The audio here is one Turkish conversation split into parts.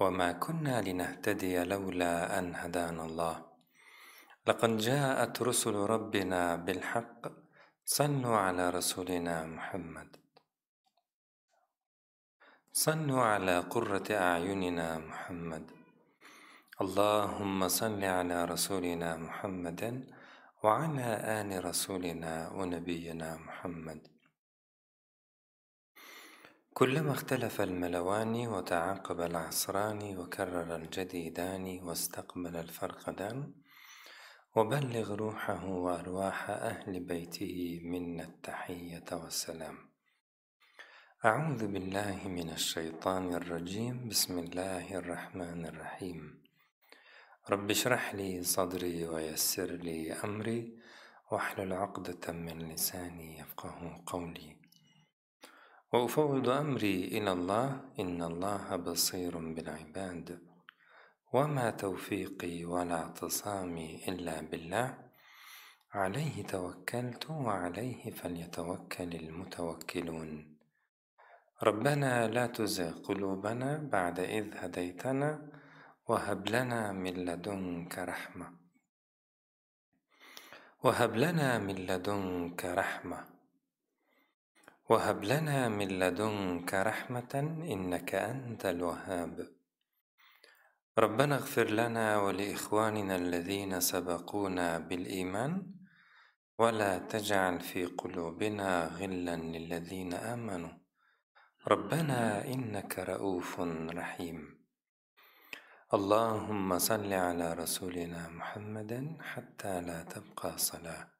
وما كنا لنهتدي لولا أن هدانا الله. لقد جاءت رسل ربنا بالحق. صلوا على رسولنا محمد. صلوا على قرة أعيننا محمد. اللهم صل على رسولنا محمد وعلى آل رسولنا ونبينا محمد. كلما اختلف الملوان وتعاقب العصران وكرر الجديدان واستقبل الفرقدان وبلغ روحه وأرواح أهل بيته منا التحية والسلام. أعوذ بالله من الشيطان الرجيم. بسم الله الرحمن الرحيم. رب اشرح لي صدري ويسر لي أمري واحلل عقدة من لساني يفقه قولي. وأفوض أمري إلى الله إن الله بصير بالعباد. وما توفيقي ولا اعتصامي إلا بالله. عليه توكلت وعليه فليتوكل المتوكلون. ربنا لا تزغ قلوبنا بعد إذ هديتنا وهب لنا من لدنك رحمة. وهب لنا من لدنك رحمة. وهب لنا من لدنك رحمة إنك أنت الوهاب. ربنا اغفر لنا ولإخواننا الذين سبقونا بالإيمان ولا تجعل في قلوبنا غلا للذين آمنوا. ربنا إنك رؤوف رحيم. اللهم صل على رسولنا محمد حتى لا تبقى صلاة.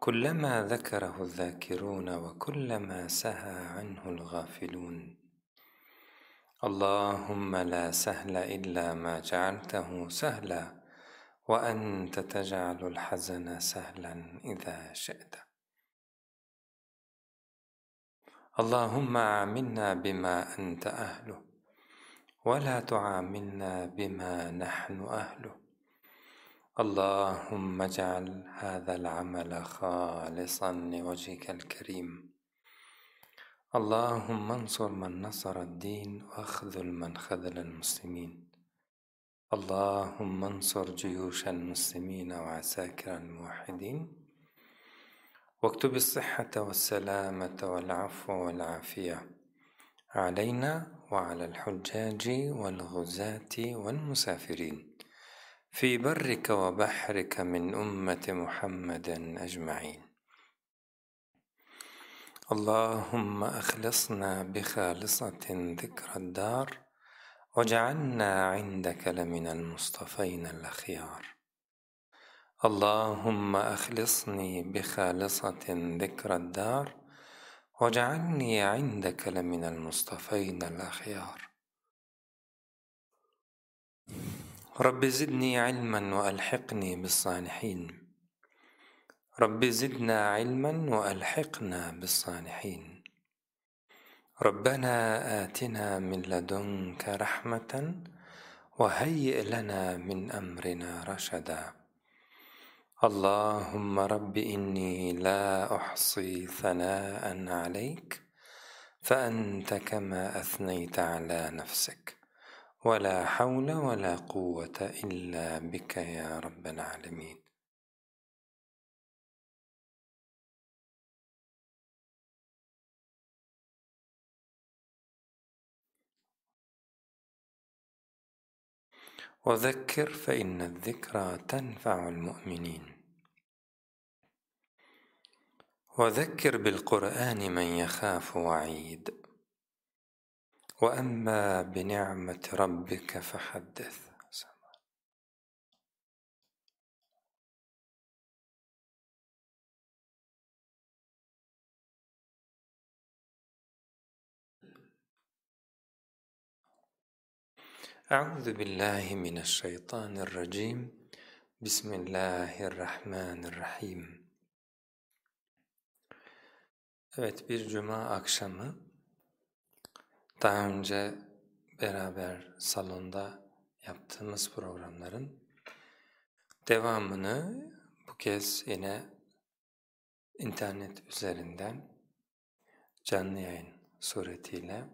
كلما ذكره الذاكرون وكلما سهى عنه الغافلون. اللهم لا سهل إلا ما جعلته سهلا وأنت تجعل الحزن سهلا إذا شئت. اللهم عاملنا بما أنت أهله ولا تعاملنا بما نحن أهله. اللهم اجعل هذا العمل خالصا لوجهك الكريم. اللهم انصر من نصر الدين واخذل من خذل المسلمين. اللهم انصر جيوش المسلمين وعساكر الموحدين. واكتب الصحة والسلامة والعفو والعافية علينا وعلى الحجاج والغزاة والمسافرين. في برك وبحرك من أمة محمد أجمعين. اللهم أخلصنا بخالصة ذكر الدار واجعلنا عندك لمن المصطفين الأخيار. اللهم أخلصني بخالصة ذكر الدار واجعلني عندك لمن المصطفين الأخيار. رب زدني علما وألحقني بالصالحين. رب زدنا علما وألحقنا بالصالحين. ربنا آتنا من لدنك رحمة وهيئ لنا من أمرنا رشدا. اللهم رب إني لا أحصي ثناء عليك فأنت كما أثنيت على نفسك. ولا حول ولا قوة إلا بك يا رب العالمين. وذكر فإن الذكرى تنفع المؤمنين. وذكر بالقرآن من يخاف وعيد. وأما بنعمة ربك فحدث. أعوذ بالله من الشيطان الرجيم. بسم الله الرحمن الرحيم. Evet bir cuma akşamı daha önce beraber salonda yaptığımız programların devamını bu kez yine internet üzerinden canlı yayın suretiyle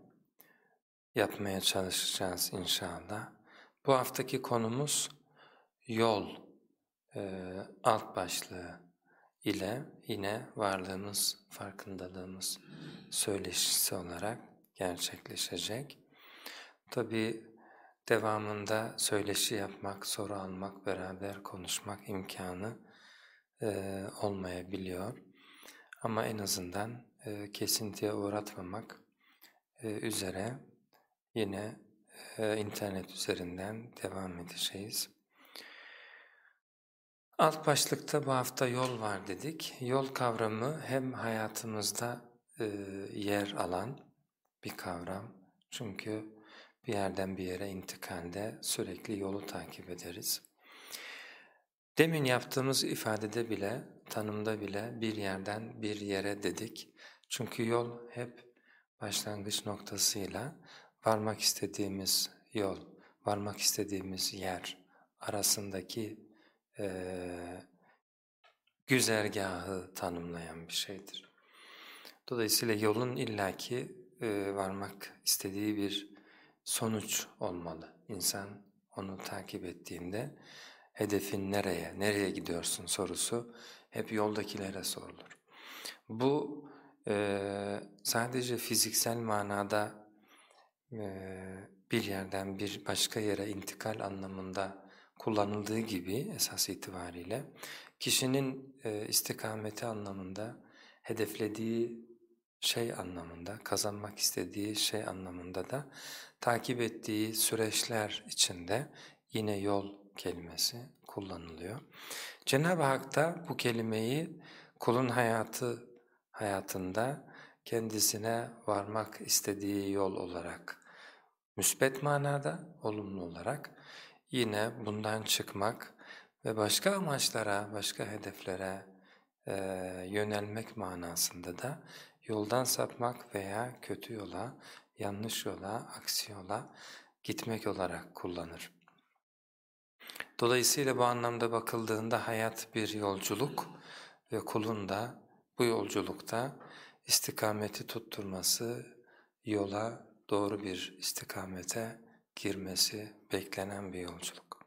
yapmaya çalışacağız inşallah. Bu haftaki konumuz yol e, alt başlığı ile yine varlığımız, farkındalığımız söyleşisi olarak gerçekleşecek. Tabi devamında söyleşi yapmak, soru almak, beraber konuşmak imkanı e, olmayabiliyor. Ama en azından e, kesintiye uğratmamak e, üzere Yine e, internet üzerinden devam edeceğiz. Alt başlıkta bu hafta yol var dedik. Yol kavramı hem hayatımızda e, yer alan bir kavram. Çünkü bir yerden bir yere intikalde sürekli yolu takip ederiz. Demin yaptığımız ifadede bile, tanımda bile bir yerden bir yere dedik. Çünkü yol hep başlangıç noktasıyla varmak istediğimiz yol, varmak istediğimiz yer arasındaki e, güzergahı tanımlayan bir şeydir. Dolayısıyla yolun illaki e, varmak istediği bir sonuç olmalı. İnsan onu takip ettiğinde hedefin nereye, nereye gidiyorsun sorusu hep yoldakilere sorulur. Bu e, sadece fiziksel manada bir yerden bir başka yere intikal anlamında kullanıldığı gibi esas itibariyle kişinin istikameti anlamında hedeflediği şey anlamında, kazanmak istediği şey anlamında da takip ettiği süreçler içinde yine yol kelimesi kullanılıyor. Cenab-ı Hak da bu kelimeyi kulun hayatı hayatında kendisine varmak istediği yol olarak müsbet manada, olumlu olarak yine bundan çıkmak ve başka amaçlara, başka hedeflere e, yönelmek manasında da yoldan sapmak veya kötü yola, yanlış yola, aksi yola gitmek olarak kullanır. Dolayısıyla bu anlamda bakıldığında hayat bir yolculuk ve kulun da bu yolculukta istikameti tutturması, yola doğru bir istikamete girmesi beklenen bir yolculuk.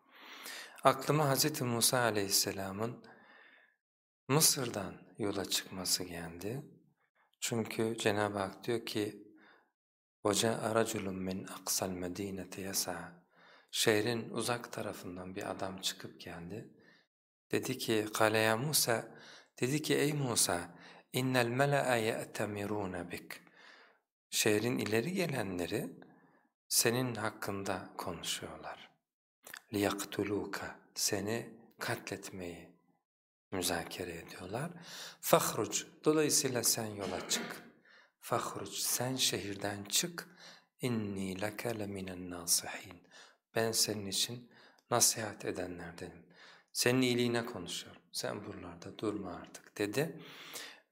Aklıma Hz. Musa aleyhisselamın Mısır'dan yola çıkması geldi. Çünkü Cenab-ı Hak diyor ki وَجَاءَ رَجُلٌ مِّنْ أَقْصَى الْمَد۪ينَةِ يَسَعَى Şehrin uzak tarafından bir adam çıkıp geldi. Dedi ki, قَالَ ya Musa, dedi ki ey Musa, innel mele'a ye'temirûne bik. Şehrin ileri gelenleri senin hakkında konuşuyorlar. لِيَقْتُلُوكَ Seni katletmeyi müzakere ediyorlar. فَخْرُجْ Dolayısıyla sen yola çık. فَخْرُجْ Sen şehirden çık. اِنِّي لَكَ لَمِنَ النَّاصِحِينَ Ben senin için nasihat edenlerdenim. Senin iyiliğine konuşuyorum. Sen buralarda durma artık dedi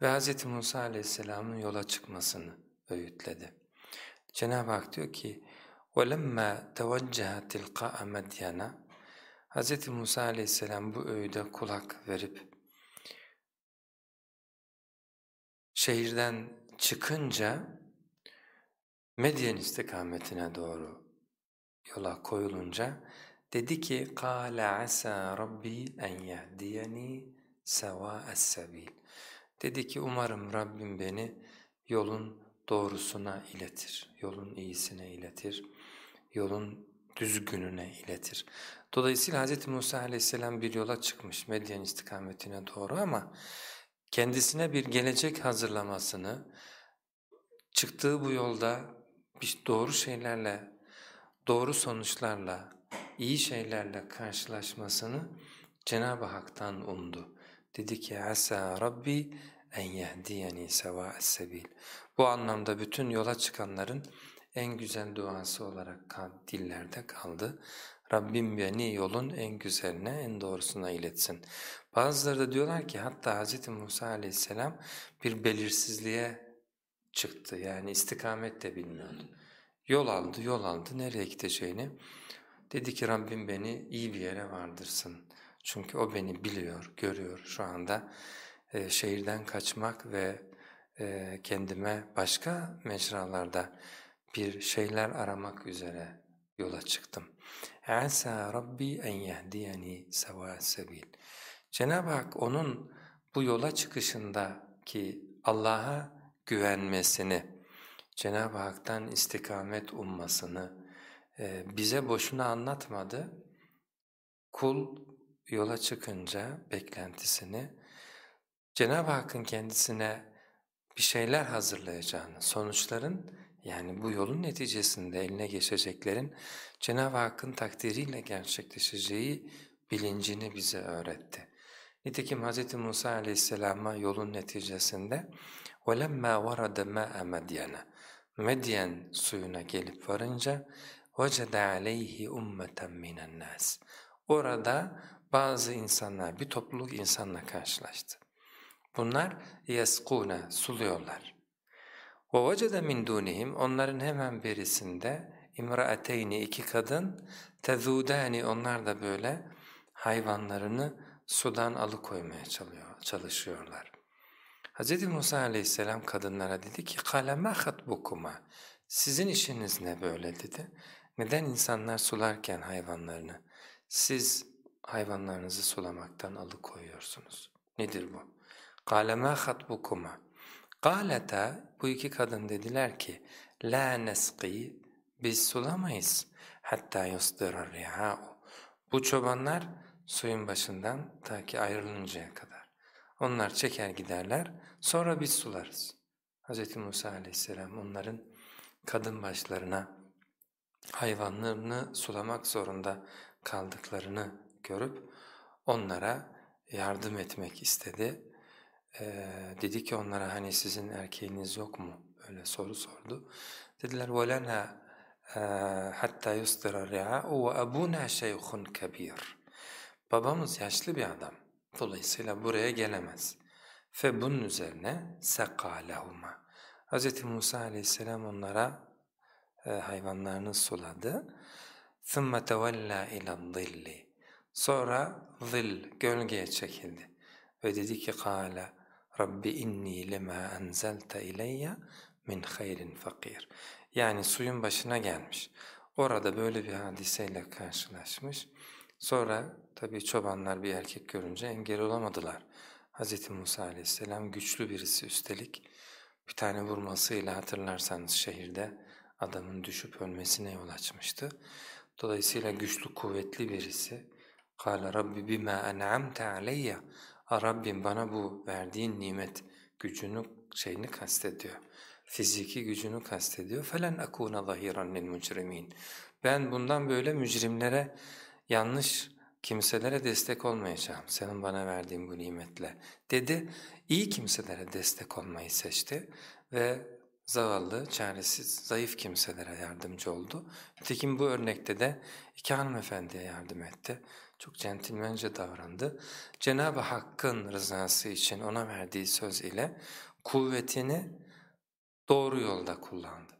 ve Hz. Musa aleyhisselamın yola çıkmasını öğütledi. Cenab-ı Hak diyor ki وَلَمَّا تَوَجَّهَ تِلْقَاءَ مَدْيَنَا Hz. Musa aleyhisselam bu öğüde kulak verip şehirden çıkınca Medyen istikametine doğru yola koyulunca dedi ki قَالَ عَسَى رَبِّي اَنْ يَهْدِيَنِي سَوَاءَ السَّبِيلِ Dedi ki umarım Rabbim beni yolun doğrusuna iletir, yolun iyisine iletir, yolun düzgününe iletir. Dolayısıyla Hz. Musa aleyhisselam bir yola çıkmış Medyen istikametine doğru ama kendisine bir gelecek hazırlamasını, çıktığı bu yolda doğru şeylerle, doğru sonuçlarla, iyi şeylerle karşılaşmasını Cenab-ı Hak'tan umdu. Dedi ki asa Rabbi en yehdiyeni sevâ'es sebil. Bu anlamda bütün yola çıkanların en güzel duası olarak dillerde kaldı. Rabbim beni yolun en güzeline, en doğrusuna iletsin. Bazıları da diyorlar ki hatta Hz. Musa aleyhisselam bir belirsizliğe çıktı. Yani istikamet de bilmiyordu. Yol aldı, yol aldı. Nereye gideceğini dedi ki Rabbim beni iyi bir yere vardırsın. Çünkü o beni biliyor, görüyor şu anda. E, şehirden kaçmak ve e, kendime başka mecralarda bir şeyler aramak üzere yola çıktım. Asa Rabbi en yehdiyeni seva sebil. Cenab-ı Hak onun bu yola çıkışındaki Allah'a güvenmesini, Cenab-ı Hak'tan istikamet ummasını e, bize boşuna anlatmadı. Kul yola çıkınca beklentisini Cenab-ı Hakk'ın kendisine bir şeyler hazırlayacağını, sonuçların yani bu yolun neticesinde eline geçeceklerin Cenab-ı Hakk'ın takdiriyle gerçekleşeceği bilincini bize öğretti. Nitekim Hz. Musa aleyhisselama yolun neticesinde وَلَمَّا وَرَدَ مَاءَ مَدْيَنَ Medyen suyuna gelip varınca وَجَدَ عَلَيْهِ اُمَّةً مِنَ النَّاسِ Orada bazı insanlar, bir topluluk insanla karşılaştı. Bunlar yeskûne, suluyorlar. وَوَجَدَ مِنْ دُونِهِمْ Onların hemen berisinde imraateyni iki kadın tezudani onlar da böyle hayvanlarını sudan alıkoymaya çalışıyorlar. Hz. Musa aleyhisselam kadınlara dedi ki قَالَ مَا Sizin işiniz ne böyle dedi. Neden insanlar sularken hayvanlarını siz hayvanlarınızı sulamaktan alıkoyuyorsunuz? Nedir bu? قَالَ مَا خَطْبُكُمَا قَالَتَا bu iki kadın dediler ki la nesqi biz sulamayız hatta yusdirar riha'u. Bu çobanlar suyun başından ta ki ayrılıncaya kadar. Onlar çeker giderler sonra biz sularız. Hz. Musa aleyhisselam onların kadın başlarına hayvanlarını sulamak zorunda kaldıklarını görüp onlara yardım etmek istedi Ee, dedi ki onlara hani sizin erkeğiniz yok mu? Öyle soru sordu. Dediler وَلَنَا hatta yustira ri'a'u ve abuna şeyhun kabir. Babamız yaşlı bir adam. Dolayısıyla buraya gelemez. Fe bunun üzerine sekalehuma. Hz. Musa aleyhisselam onlara e, hayvanlarını suladı. ثُمَّ تَوَلَّا اِلَى الظِّلِّ Sonra zil, gölgeye çekildi. Ve dedi ki قَالَ Rabbi inni lima enzelte ileyye min hayrin fakir. Yani suyun başına gelmiş. Orada böyle bir hadiseyle karşılaşmış. Sonra tabii çobanlar bir erkek görünce engel olamadılar. Hz. Musa aleyhisselam güçlü birisi üstelik bir tane vurmasıyla hatırlarsanız şehirde adamın düşüp ölmesine yol açmıştı. Dolayısıyla güçlü kuvvetli birisi. قَالَ رَبِّ بِمَا أَنْعَمْتَ عَلَيَّ Rabbim bana bu verdiğin nimet gücünü şeyini kastediyor. Fiziki gücünü kastediyor. فَلَنْ أَكُونَ ظَهِيرًا لِلْمُجْرِمِينَ Ben bundan böyle mücrimlere, yanlış kimselere destek olmayacağım senin bana verdiğin bu nimetle dedi. İyi kimselere destek olmayı seçti ve zavallı, çaresiz, zayıf kimselere yardımcı oldu. Nitekim bu örnekte de iki hanımefendiye yardım etti. Çok centilmence davrandı. Cenab-ı Hakk'ın rızası için ona verdiği söz ile kuvvetini doğru yolda kullandı.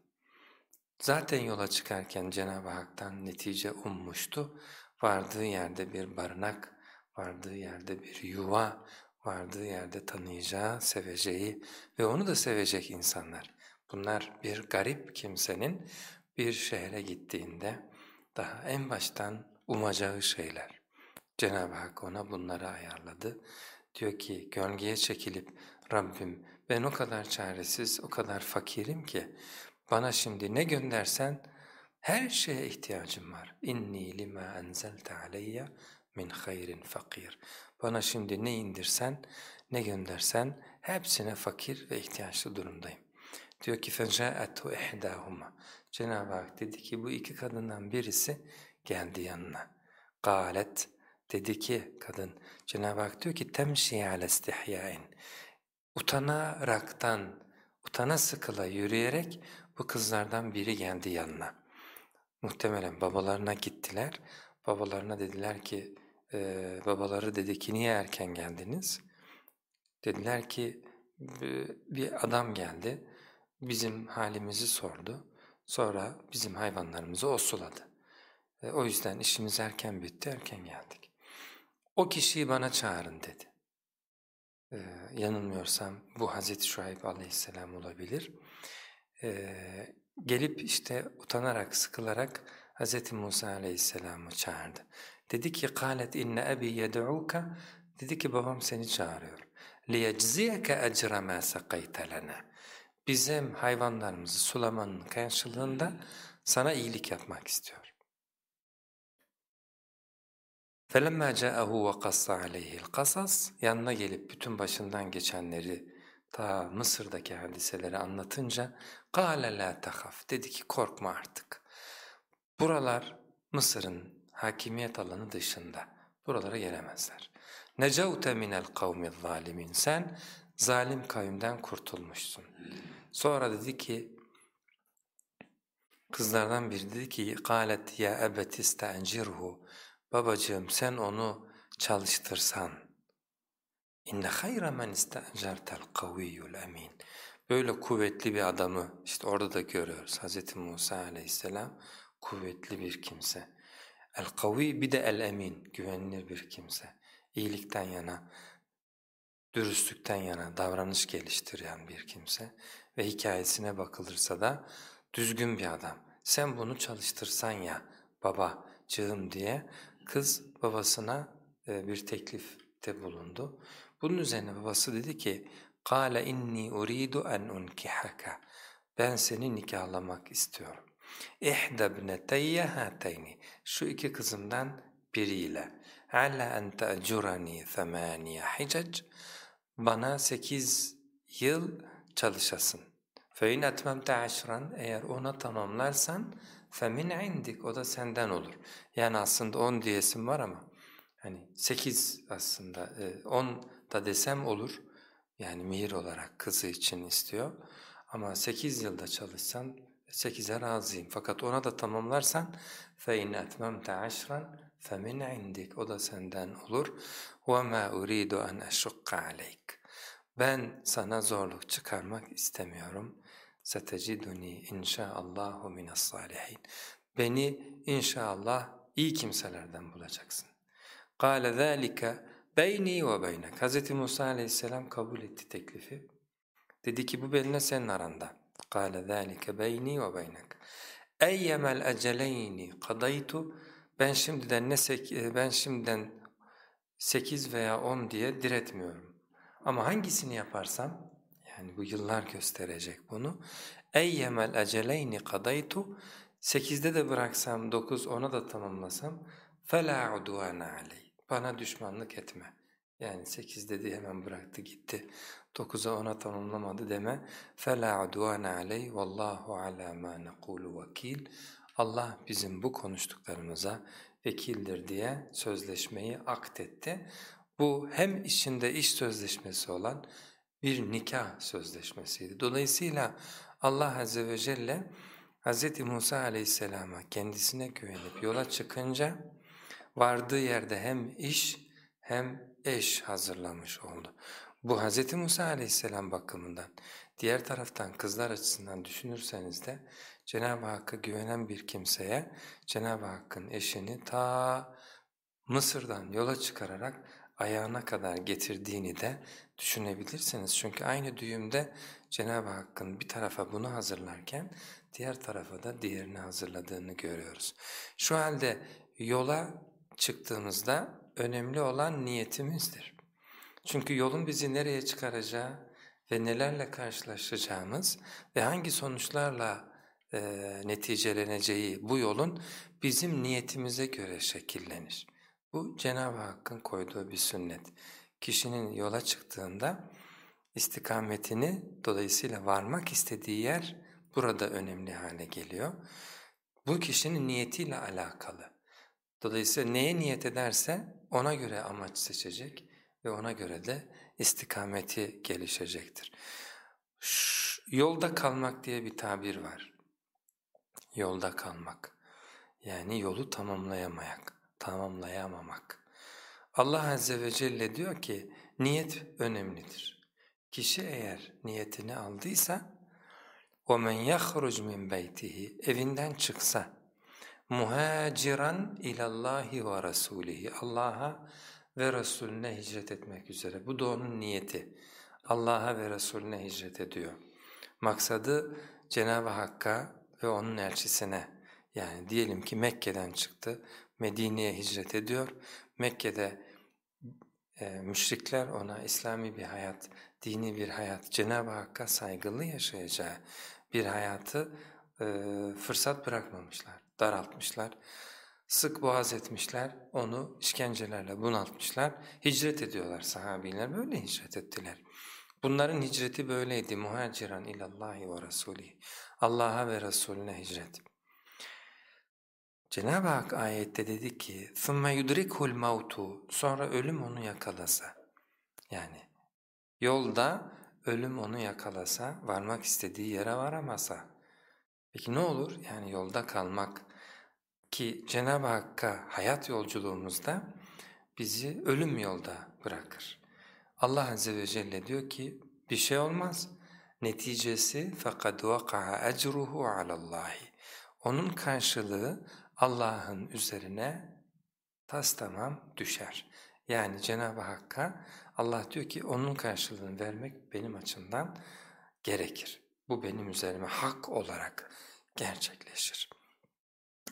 Zaten yola çıkarken Cenab-ı Hak'tan netice ummuştu. Vardığı yerde bir barınak, vardığı yerde bir yuva, vardığı yerde tanıyacağı, seveceği ve onu da sevecek insanlar. Bunlar bir garip kimsenin bir şehre gittiğinde daha en baştan umacağı şeyler. Cenab-ı Hak ona bunları ayarladı. Diyor ki gölgeye çekilip Rabbim ben o kadar çaresiz, o kadar fakirim ki bana şimdi ne göndersen her şeye ihtiyacım var. İnni lima enzelte aleyya min hayrin fakir. Bana şimdi ne indirsen, ne göndersen hepsine fakir ve ihtiyaçlı durumdayım. Diyor ki fecaetu ihdahuma. Cenab-ı Hak dedi ki bu iki kadından birisi geldi yanına. Galet dedi ki kadın, Cenab-ı Hak diyor ki temşi ale istihyain. Utanaraktan, utana sıkıla yürüyerek bu kızlardan biri geldi yanına. Muhtemelen babalarına gittiler. Babalarına dediler ki, e, babaları dedi ki niye erken geldiniz? Dediler ki bir adam geldi, bizim halimizi sordu. Sonra bizim hayvanlarımızı osuladı. E, o yüzden işimiz erken bitti, erken geldik O kişiyi bana çağırın dedi. E, yanılmıyorsam bu Hazreti Şuayb aleyhisselam olabilir. E, gelip işte utanarak, sıkılarak Hazreti Musa aleyhisselamı çağırdı. Dedi ki قَالَتْ inne abi يَدْعُوكَ Dedi ki babam seni çağırıyor. لِيَجْزِيَكَ اَجْرَ مَا سَقَيْتَ لَنَا Bizim hayvanlarımızı sulamanın karşılığında sana iyilik yapmak istiyor. فَلَمَّا جَاءَهُ وَقَصَّ عَلَيْهِ الْقَصَص Yanına gelip bütün başından geçenleri ta Mısır'daki hadiseleri anlatınca قَالَ لَا تَخَفْ Dedi ki korkma artık. Buralar Mısır'ın hakimiyet alanı dışında. Buralara gelemezler. نَجَوْتَ مِنَ الْقَوْمِ الظَّالِمِينَ Sen zalim kavimden kurtulmuşsun. Sonra dedi ki, kızlardan biri dedi ki, قَالَتْ يَا أَبَتِ اسْتَعْجِرْهُ Babacığım sen onu çalıştırsan, inne hayra men istajartel kaviyyul emin. Böyle kuvvetli bir adamı işte orada da görüyoruz. Hz. Musa aleyhisselam kuvvetli bir kimse. El kavi bir de el emin güvenilir bir kimse. İyilikten yana, dürüstlükten yana davranış geliştiren bir kimse ve hikayesine bakılırsa da düzgün bir adam. Sen bunu çalıştırsan ya babacığım diye kız babasına e, bir teklifte bulundu. Bunun üzerine babası dedi ki قَالَ inni uridu en unkihaka Ben seni nikahlamak istiyorum. اِحْدَ بْنَتَيَّ هَاتَيْنِ Şu iki kızımdan biriyle عَلَى اَنْ تَأْجُرَنِي ثَمَانِيَ حِجَجٍ Bana sekiz yıl çalışasın. فَاِنْ اَتْمَمْتَ عَشْرًا Eğer ona tamamlarsan femin indik o da senden olur. Yani aslında on diyesim var ama hani sekiz aslında e, on da desem olur. Yani mihir olarak kızı için istiyor. Ama sekiz yılda çalışsan sekize razıyım. Fakat ona da tamamlarsan فَاِنْ اَتْمَمْتَ عَشْرًا femin indik o da senden olur. وَمَا اُرِيدُ أَنْ أَشُقَّ عَلَيْكَ Ben sana zorluk çıkarmak istemiyorum. seteciduni inşaallahu minas salihin. Beni inşallah iyi kimselerden bulacaksın. Kâle zâlike beyni ve beynek. Hz. Musa aleyhisselam kabul etti teklifi. Dedi ki bu benimle senin aranda. Kâle zâlike beyni ve beynek. Eyyemel eceleyni kadaytu. Ben şimdiden ne sek e, ben şimdiden 8 veya 10 diye diretmiyorum. Ama hangisini yaparsam yani bu yıllar gösterecek bunu. Eyyemel eceleyni kadaytu sekizde de bıraksam dokuz ona da tamamlasam fela udvana aley. Bana düşmanlık etme. Yani sekiz dedi hemen bıraktı gitti. Dokuza ona tamamlamadı deme. فَلَا عُدْوَانَ عَلَيْهِ وَاللّٰهُ عَلَى مَا نَقُولُ vekil. Allah bizim bu konuştuklarımıza vekildir diye sözleşmeyi aktetti. Bu hem içinde iş sözleşmesi olan bir nikah sözleşmesiydi. Dolayısıyla Allah Azze ve Celle Hz. Musa aleyhisselama kendisine güvenip yola çıkınca vardığı yerde hem iş hem eş hazırlamış oldu. Bu Hz. Musa aleyhisselam bakımından diğer taraftan kızlar açısından düşünürseniz de Cenab-ı Hakk'a güvenen bir kimseye Cenab-ı Hakk'ın eşini ta Mısır'dan yola çıkararak ayağına kadar getirdiğini de düşünebilirsiniz. Çünkü aynı düğümde Cenab-ı Hakk'ın bir tarafa bunu hazırlarken diğer tarafa da diğerini hazırladığını görüyoruz. Şu halde yola çıktığımızda önemli olan niyetimizdir. Çünkü yolun bizi nereye çıkaracağı ve nelerle karşılaşacağımız ve hangi sonuçlarla e, neticeleneceği bu yolun bizim niyetimize göre şekillenir. Bu Cenab-ı Hakk'ın koyduğu bir sünnet. Kişinin yola çıktığında istikametini dolayısıyla varmak istediği yer burada önemli hale geliyor. Bu kişinin niyetiyle alakalı. Dolayısıyla neye niyet ederse ona göre amaç seçecek ve ona göre de istikameti gelişecektir. Ş yolda kalmak diye bir tabir var. Yolda kalmak. Yani yolu tamamlayamayak, tamamlayamamak. Allah Azze ve Celle diyor ki niyet önemlidir. Kişi eğer niyetini aldıysa وَمَنْ يَخْرُجْ مِنْ بَيْتِهِ Evinden çıksa muhaciran ilallahi ve rasulihi Allah'a ve Resulüne hicret etmek üzere. Bu da onun niyeti. Allah'a ve Resulüne hicret ediyor. Maksadı Cenab-ı Hakk'a ve onun elçisine yani diyelim ki Mekke'den çıktı, Medine'ye hicret ediyor. Mekke'de müşrikler ona İslami bir hayat, dini bir hayat, Cenab-ı Hakk'a saygılı yaşayacağı bir hayatı e, fırsat bırakmamışlar, daraltmışlar. Sık boğaz etmişler, onu işkencelerle bunaltmışlar, hicret ediyorlar sahabiler, böyle hicret ettiler. Bunların hicreti böyleydi, muhaciran ilallahi ve rasulihi, Allah'a ve Resulüne hicret. Cenab-ı Hak ayette dedi ki, ثُمَّ يُدْرِكُ الْمَوْتُ Sonra ölüm onu yakalasa. Yani yolda ölüm onu yakalasa, varmak istediği yere varamasa. Peki ne olur? Yani yolda kalmak ki Cenab-ı Hakk'a hayat yolculuğumuzda bizi ölüm yolda bırakır. Allah Azze ve Celle diyor ki bir şey olmaz. Neticesi fakat vaka'a ecruhu alallahi. Onun karşılığı Allah'ın üzerine tas tamam düşer. Yani Cenab-ı Hakk'a Allah diyor ki onun karşılığını vermek benim açımdan gerekir. Bu benim üzerime hak olarak gerçekleşir.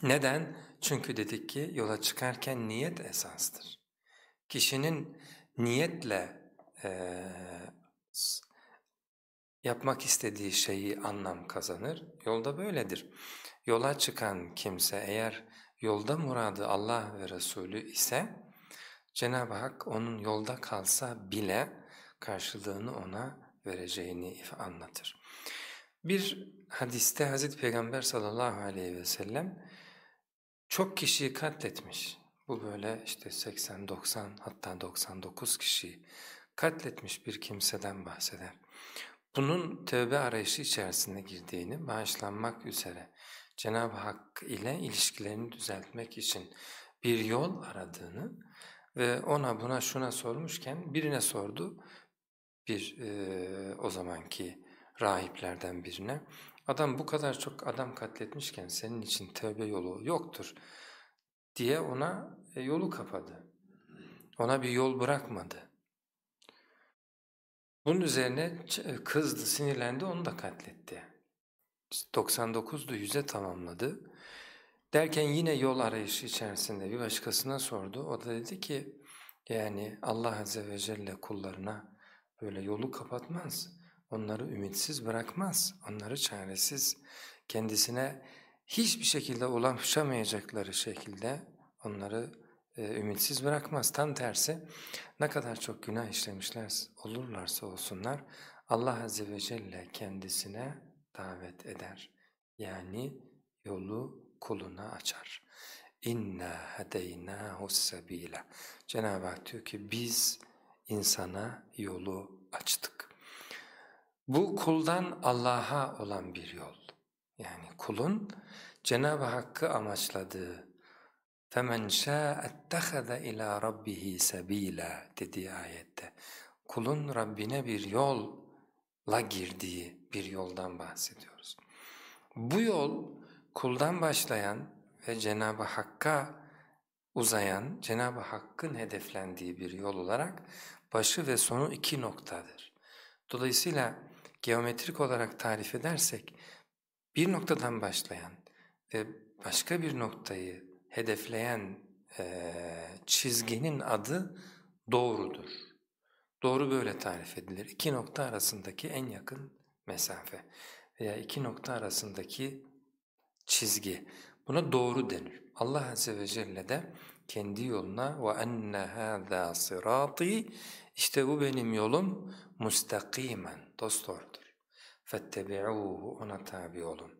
Neden? Çünkü dedik ki yola çıkarken niyet esastır. Kişinin niyetle e, yapmak istediği şeyi anlam kazanır. Yolda böyledir. Yola çıkan kimse eğer yolda muradı Allah ve Resulü ise Cenab-ı Hak onun yolda kalsa bile karşılığını ona vereceğini anlatır. Bir hadiste Hz. Peygamber sallallahu aleyhi ve sellem çok kişiyi katletmiş. Bu böyle işte 80-90 hatta 99 kişiyi katletmiş bir kimseden bahseder. Bunun tövbe arayışı içerisine girdiğini, bağışlanmak üzere Cenab-ı Hak ile ilişkilerini düzeltmek için bir yol aradığını ve ona buna şuna sormuşken birine sordu, bir e, o zamanki rahiplerden birine, adam bu kadar çok adam katletmişken senin için tövbe yolu yoktur diye ona e, yolu kapadı. Ona bir yol bırakmadı. Bunun üzerine e, kızdı, sinirlendi, onu da katletti. 99'du 100'e tamamladı. Derken yine yol arayışı içerisinde bir başkasına sordu. O da dedi ki yani Allah Azze ve Celle kullarına böyle yolu kapatmaz. Onları ümitsiz bırakmaz. Onları çaresiz kendisine hiçbir şekilde ulaşamayacakları şekilde onları e, ümitsiz bırakmaz. Tam tersi ne kadar çok günah işlemişler olurlarsa olsunlar Allah Azze ve Celle kendisine davet eder. Yani yolu kuluna açar. İnna hedeynahu sebila. Cenab-ı Hak diyor ki biz insana yolu açtık. Bu kuldan Allah'a olan bir yol. Yani kulun Cenab-ı Hakk'ı amaçladığı فَمَنْ شَاءَ اتَّخَذَ اِلَى رَبِّهِ سَب۪يلًا dediği ayette. Kulun Rabbine bir yolla girdiği bir yoldan bahsediyoruz. Bu yol kuldan başlayan ve Cenab-ı Hakk'a uzayan, Cenab-ı Hakk'ın hedeflendiği bir yol olarak başı ve sonu iki noktadır. Dolayısıyla geometrik olarak tarif edersek bir noktadan başlayan ve başka bir noktayı hedefleyen e, çizginin adı doğrudur. Doğru böyle tarif edilir. İki nokta arasındaki en yakın mesafe veya iki nokta arasındaki çizgi. Buna doğru denir. Allah Azze ve Celle de kendi yoluna enne hâzâ sirâtî işte bu benim yolum mustakimen dosdoğrudur. Fettebi'ûhu ona tabi olun.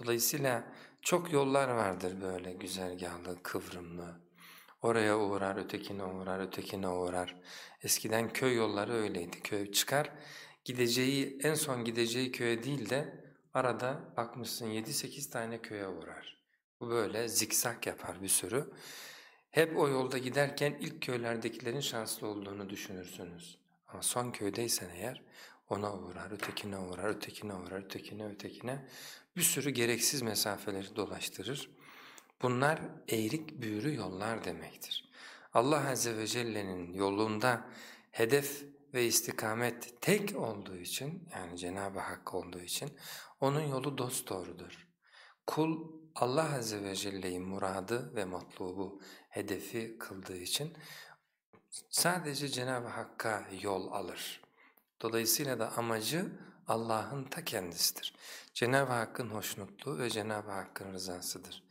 Dolayısıyla çok yollar vardır böyle güzergahlı, kıvrımlı. Oraya uğrar, ötekine uğrar, ötekine uğrar. Eskiden köy yolları öyleydi. Köy çıkar, gideceği, en son gideceği köye değil de arada bakmışsın 7-8 tane köye uğrar. Bu böyle zikzak yapar bir sürü. Hep o yolda giderken ilk köylerdekilerin şanslı olduğunu düşünürsünüz. Ama son köydeysen eğer ona uğrar, ötekine uğrar, ötekine uğrar, ötekine, ötekine bir sürü gereksiz mesafeleri dolaştırır. Bunlar eğrik büğrü yollar demektir. Allah Azze ve Celle'nin yolunda hedef ve istikamet tek olduğu için yani Cenab-ı Hak olduğu için onun yolu dosdoğrudur. Kul Allah Azze ve Celle'yi muradı ve matlubu, hedefi kıldığı için sadece Cenab-ı Hakk'a yol alır. Dolayısıyla da amacı Allah'ın ta kendisidir. Cenab-ı Hakk'ın hoşnutluğu ve Cenab-ı Hakk'ın rızasıdır.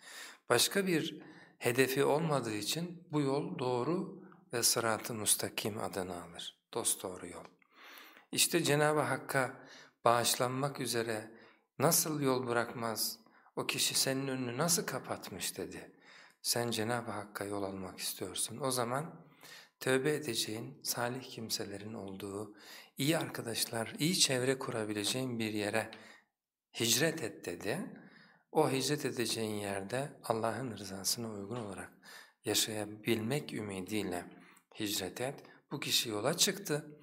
Başka bir hedefi olmadığı için bu yol doğru ve sırat-ı müstakim adını alır. Dosdoğru yol. İşte Cenab-ı Hakk'a bağışlanmak üzere nasıl yol bırakmaz, o kişi senin önünü nasıl kapatmış dedi. Sen Cenab-ı Hakk'a yol almak istiyorsun. O zaman tövbe edeceğin, salih kimselerin olduğu, iyi arkadaşlar, iyi çevre kurabileceğin bir yere hicret et dedi. O hicret edeceğin yerde Allah'ın rızasına uygun olarak yaşayabilmek ümidiyle hicret et. Bu kişi yola çıktı.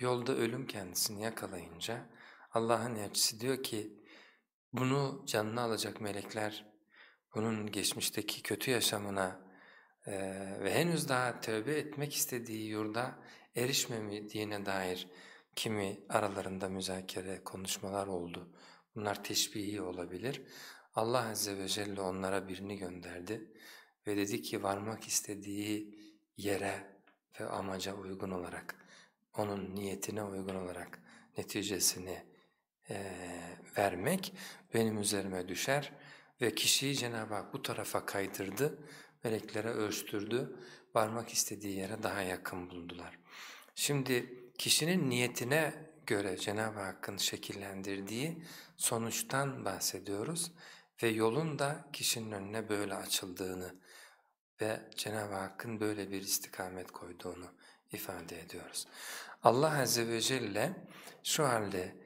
Yolda ölüm kendisini yakalayınca Allah'ın elçisi diyor ki bunu canına alacak melekler bunun geçmişteki kötü yaşamına e, ve henüz daha tövbe etmek istediği yurda erişmediğine dair kimi aralarında müzakere, konuşmalar oldu. Bunlar teşbihi olabilir. Allah Azze ve Celle onlara birini gönderdi ve dedi ki varmak istediği yere ve amaca uygun olarak, onun niyetine uygun olarak neticesini e, vermek benim üzerime düşer ve kişiyi Cenab-ı Hak bu tarafa kaydırdı, meleklere ölçtürdü, varmak istediği yere daha yakın buldular. Şimdi kişinin niyetine göre Cenab-ı Hakk'ın şekillendirdiği sonuçtan bahsediyoruz ve yolun da kişinin önüne böyle açıldığını ve Cenab-ı Hakk'ın böyle bir istikamet koyduğunu ifade ediyoruz. Allah Azze ve Celle şu halde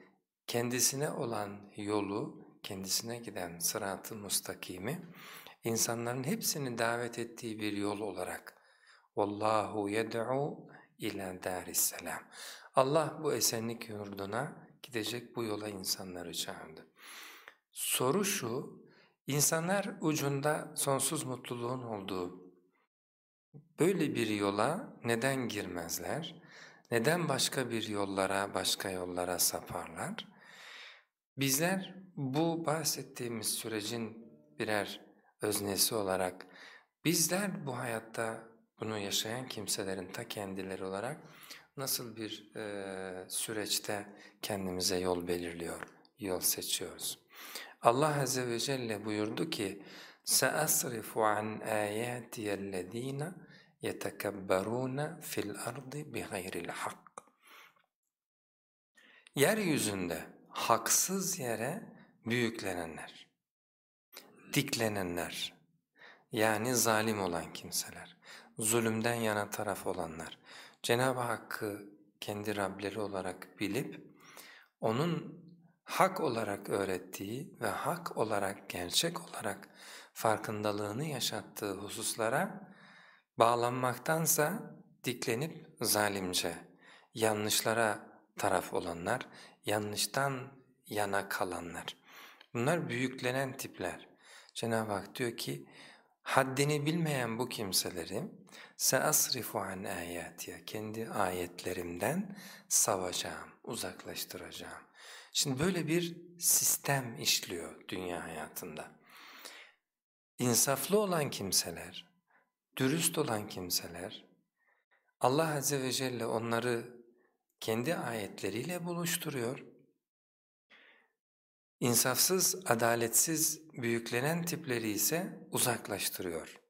kendisine olan yolu, kendisine giden sırat-ı mustakimi, insanların hepsini davet ettiği bir yol olarak Wallahu yed'u ila darisselam. Allah bu esenlik yurduna gidecek bu yola insanları çağırdı. Soru şu, insanlar ucunda sonsuz mutluluğun olduğu böyle bir yola neden girmezler? Neden başka bir yollara, başka yollara saparlar? Bizler bu bahsettiğimiz sürecin birer öznesi olarak bizler bu hayatta bunu yaşayan kimselerin ta kendileri olarak nasıl bir e, süreçte kendimize yol belirliyor, yol seçiyoruz. Allah Azze ve Celle buyurdu ki سَأَصْرِفُ عَنْ آيَاتِيَ الَّذ۪ينَ يَتَكَبَّرُونَ فِي الْأَرْضِ بِغَيْرِ الْحَقِّ Yeryüzünde haksız yere büyüklenenler, diklenenler, yani zalim olan kimseler, zulümden yana taraf olanlar, Cenab-ı Hakk'ı kendi Rableri olarak bilip, O'nun hak olarak öğrettiği ve hak olarak, gerçek olarak farkındalığını yaşattığı hususlara bağlanmaktansa diklenip zalimce, yanlışlara taraf olanlar, yanlıştan yana kalanlar. Bunlar büyüklenen tipler. Cenab-ı Hak diyor ki, haddini bilmeyen bu kimseleri seasrifu an ayatiya kendi ayetlerimden savacağım, uzaklaştıracağım. Şimdi böyle bir sistem işliyor dünya hayatında. İnsaflı olan kimseler, dürüst olan kimseler, Allah Azze ve Celle onları kendi ayetleriyle buluşturuyor insafsız, adaletsiz, büyüklenen tipleri ise uzaklaştırıyor.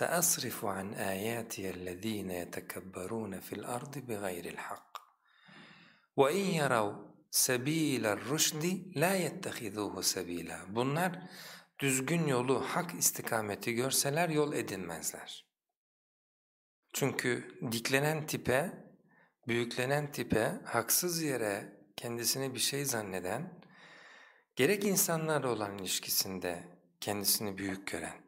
سأصرف عن آياتي الذين يتكبرون في الأرض بغير الحق وإن يروا سبيل الرشد لا يتخذوه سبيلا Bunlar düzgün yolu, hak istikameti görseler yol edinmezler. Çünkü diklenen tipe, büyüklenen tipe, haksız yere kendisini bir şey zanneden, gerek insanlarla olan ilişkisinde kendisini büyük gören,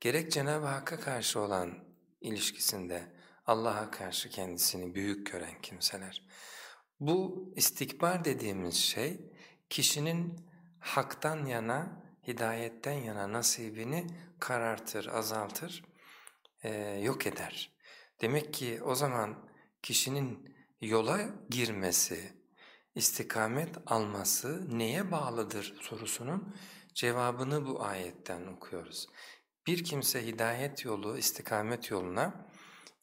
gerek Cenab-ı Hakk'a karşı olan ilişkisinde Allah'a karşı kendisini büyük gören kimseler. Bu istikbar dediğimiz şey kişinin haktan yana, hidayetten yana nasibini karartır, azaltır, e, yok eder. Demek ki o zaman kişinin yola girmesi, istikamet alması neye bağlıdır sorusunun cevabını bu ayetten okuyoruz. Bir kimse hidayet yolu, istikamet yoluna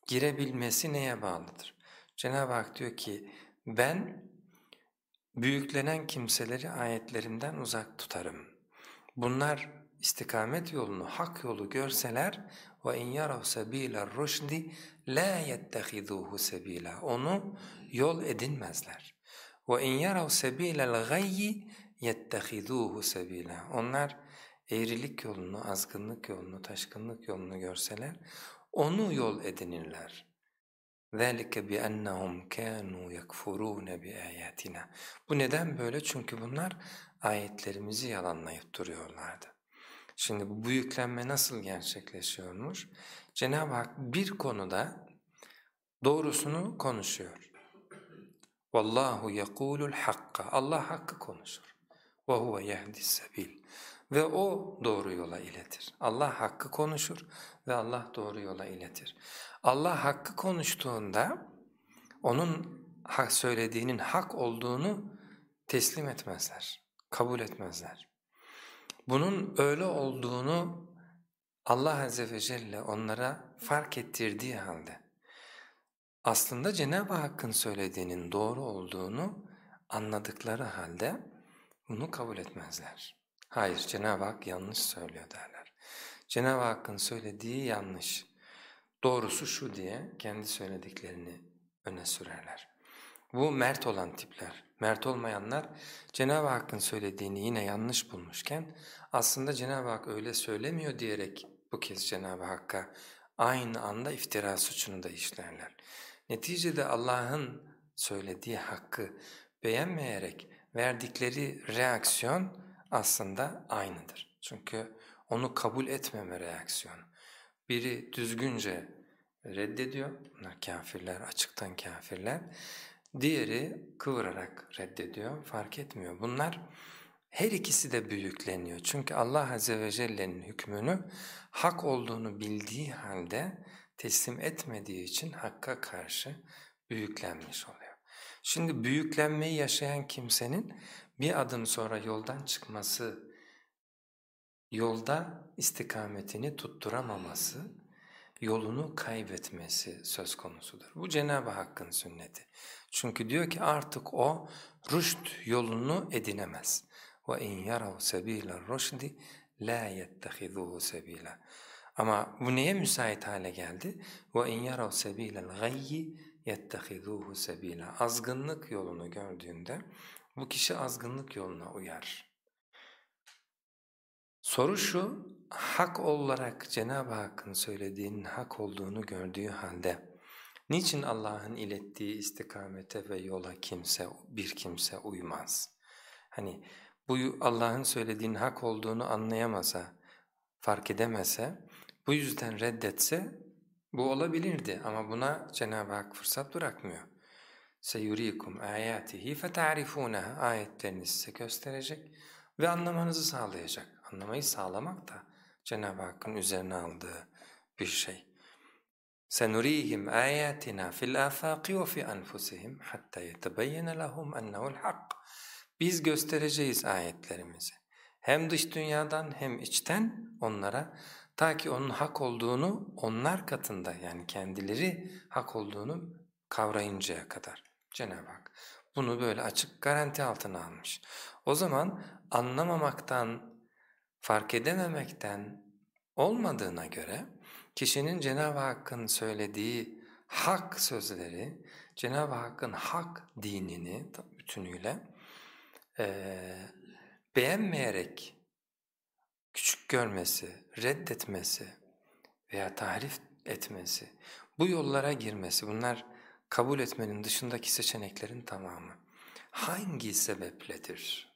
girebilmesi neye bağlıdır? Cenab-ı Hak diyor ki ben büyüklenen kimseleri ayetlerimden uzak tutarım. Bunlar istikamet yolunu, hak yolu görseler in yarav sabila rushdi la yettehizuhu sabila. Onu yol edinmezler. İn yarav sabilal gayyi yettehizuhu sabila. Onlar eğrilik yolunu, azgınlık yolunu, taşkınlık yolunu görseler onu yol edinirler. ذَٰلِكَ بِأَنَّهُمْ كَانُوا يَكْفُرُونَ بِآيَاتِنَا Bu neden böyle? Çünkü bunlar ayetlerimizi yalanlayıp duruyorlardı. Şimdi bu büyüklenme nasıl gerçekleşiyormuş? Cenab-ı Hak bir konuda doğrusunu konuşuyor. Vallahu yekulul hakka. Allah hakkı konuşur. Ve huve yehdi sebil. Ve o doğru yola iletir. Allah hakkı konuşur ve Allah doğru yola iletir. Allah hakkı konuştuğunda onun söylediğinin hak olduğunu teslim etmezler, kabul etmezler. Bunun öyle olduğunu Allah Azze ve Celle onlara fark ettirdiği halde aslında Cenab-ı Hakk'ın söylediğinin doğru olduğunu anladıkları halde bunu kabul etmezler. Hayır Cenab-ı Hak yanlış söylüyor derler. Cenab-ı Hakk'ın söylediği yanlış, doğrusu şu diye kendi söylediklerini öne sürerler. Bu mert olan tipler. Mert olmayanlar Cenab-ı Hakk'ın söylediğini yine yanlış bulmuşken aslında Cenab-ı Hak öyle söylemiyor diyerek bu kez Cenab-ı Hakk'a aynı anda iftira suçunu da işlerler. Neticede Allah'ın söylediği hakkı beğenmeyerek verdikleri reaksiyon aslında aynıdır. Çünkü onu kabul etmeme reaksiyonu. Biri düzgünce reddediyor, bunlar kafirler, açıktan kafirler. Diğeri kıvırarak reddediyor, fark etmiyor. Bunlar her ikisi de büyükleniyor. Çünkü Allah Azze ve Celle'nin hükmünü hak olduğunu bildiği halde teslim etmediği için hakka karşı büyüklenmiş oluyor. Şimdi büyüklenmeyi yaşayan kimsenin bir adım sonra yoldan çıkması, yolda istikametini tutturamaması, yolunu kaybetmesi söz konusudur. Bu Cenab-ı Hakk'ın sünneti. Çünkü diyor ki artık o rüşt yolunu edinemez. وَاِنْ يَرَوْ سَب۪يلَ الرُّشْدِ لَا يَتَّخِذُوهُ سَب۪يلًا Ama bu neye müsait hale geldi? وَاِنْ يَرَوْ سَب۪يلَ الْغَيِّ يَتَّخِذُوهُ سَب۪يلًا Azgınlık yolunu gördüğünde bu kişi azgınlık yoluna uyar. Soru şu, hak olarak Cenab-ı Hakk'ın söylediğinin hak olduğunu gördüğü halde niçin Allah'ın ilettiği istikamete ve yola kimse bir kimse uymaz? Hani bu Allah'ın söylediğinin hak olduğunu anlayamasa, fark edemese, bu yüzden reddetse bu olabilirdi ama buna Cenab-ı Hak fırsat bırakmıyor. سَيُرِيكُمْ آيَاتِهِ فَتَعْرِفُونَهَا Ayetlerini size gösterecek ve anlamanızı sağlayacak. Anlamayı sağlamak da Cenab-ı Hakk'ın üzerine aldığı bir şey. سَنُرِيهِمْ آيَاتِنَا فِي الْآفَاقِ وَفِي أَنفُسِهِمْ حَتَّى يَتَبَيَّنَ لَهُمْ أَنَّهُ الْحَقِّ Biz göstereceğiz ayetlerimizi. Hem dış dünyadan hem içten onlara ta ki onun hak olduğunu onlar katında yani kendileri hak olduğunu kavrayıncaya kadar. Cenab-ı Hak bunu böyle açık garanti altına almış. O zaman anlamamaktan, fark edememekten olmadığına göre kişinin Cenab-ı Hakk'ın söylediği hak sözleri, Cenab-ı Hakk'ın hak dinini bütünüyle e, beğenmeyerek küçük görmesi, reddetmesi veya tahrif etmesi, bu yollara girmesi bunlar kabul etmenin dışındaki seçeneklerin tamamı. Hangi sebepledir?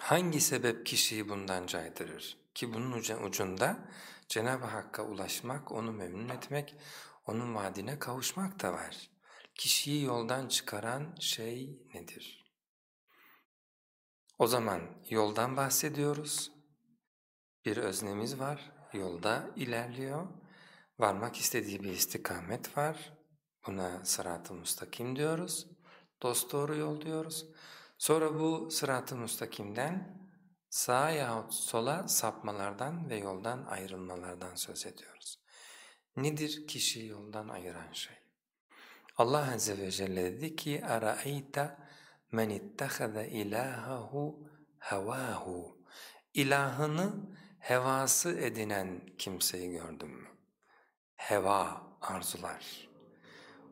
Hangi sebep kişiyi bundan caydırır? Ki bunun ucunda Cenab-ı Hakk'a ulaşmak, onu memnun etmek, onun vaadine kavuşmak da var. Kişiyi yoldan çıkaran şey nedir? O zaman yoldan bahsediyoruz. Bir öznemiz var, yolda ilerliyor. Varmak istediği bir istikamet var. Buna sırat-ı müstakim diyoruz. Dost doğru yol diyoruz. Sonra bu sırat-ı müstakimden sağa yahut sola sapmalardan ve yoldan ayrılmalardan söz ediyoruz. Nedir kişiyi yoldan ayıran şey? Allah Azze ve Celle dedi ki اَرَأَيْتَ مَنِ اتَّخَذَ اِلَٰهَهُ هَوَاهُ İlahını hevası edinen kimseyi gördün mü? Heva, arzular.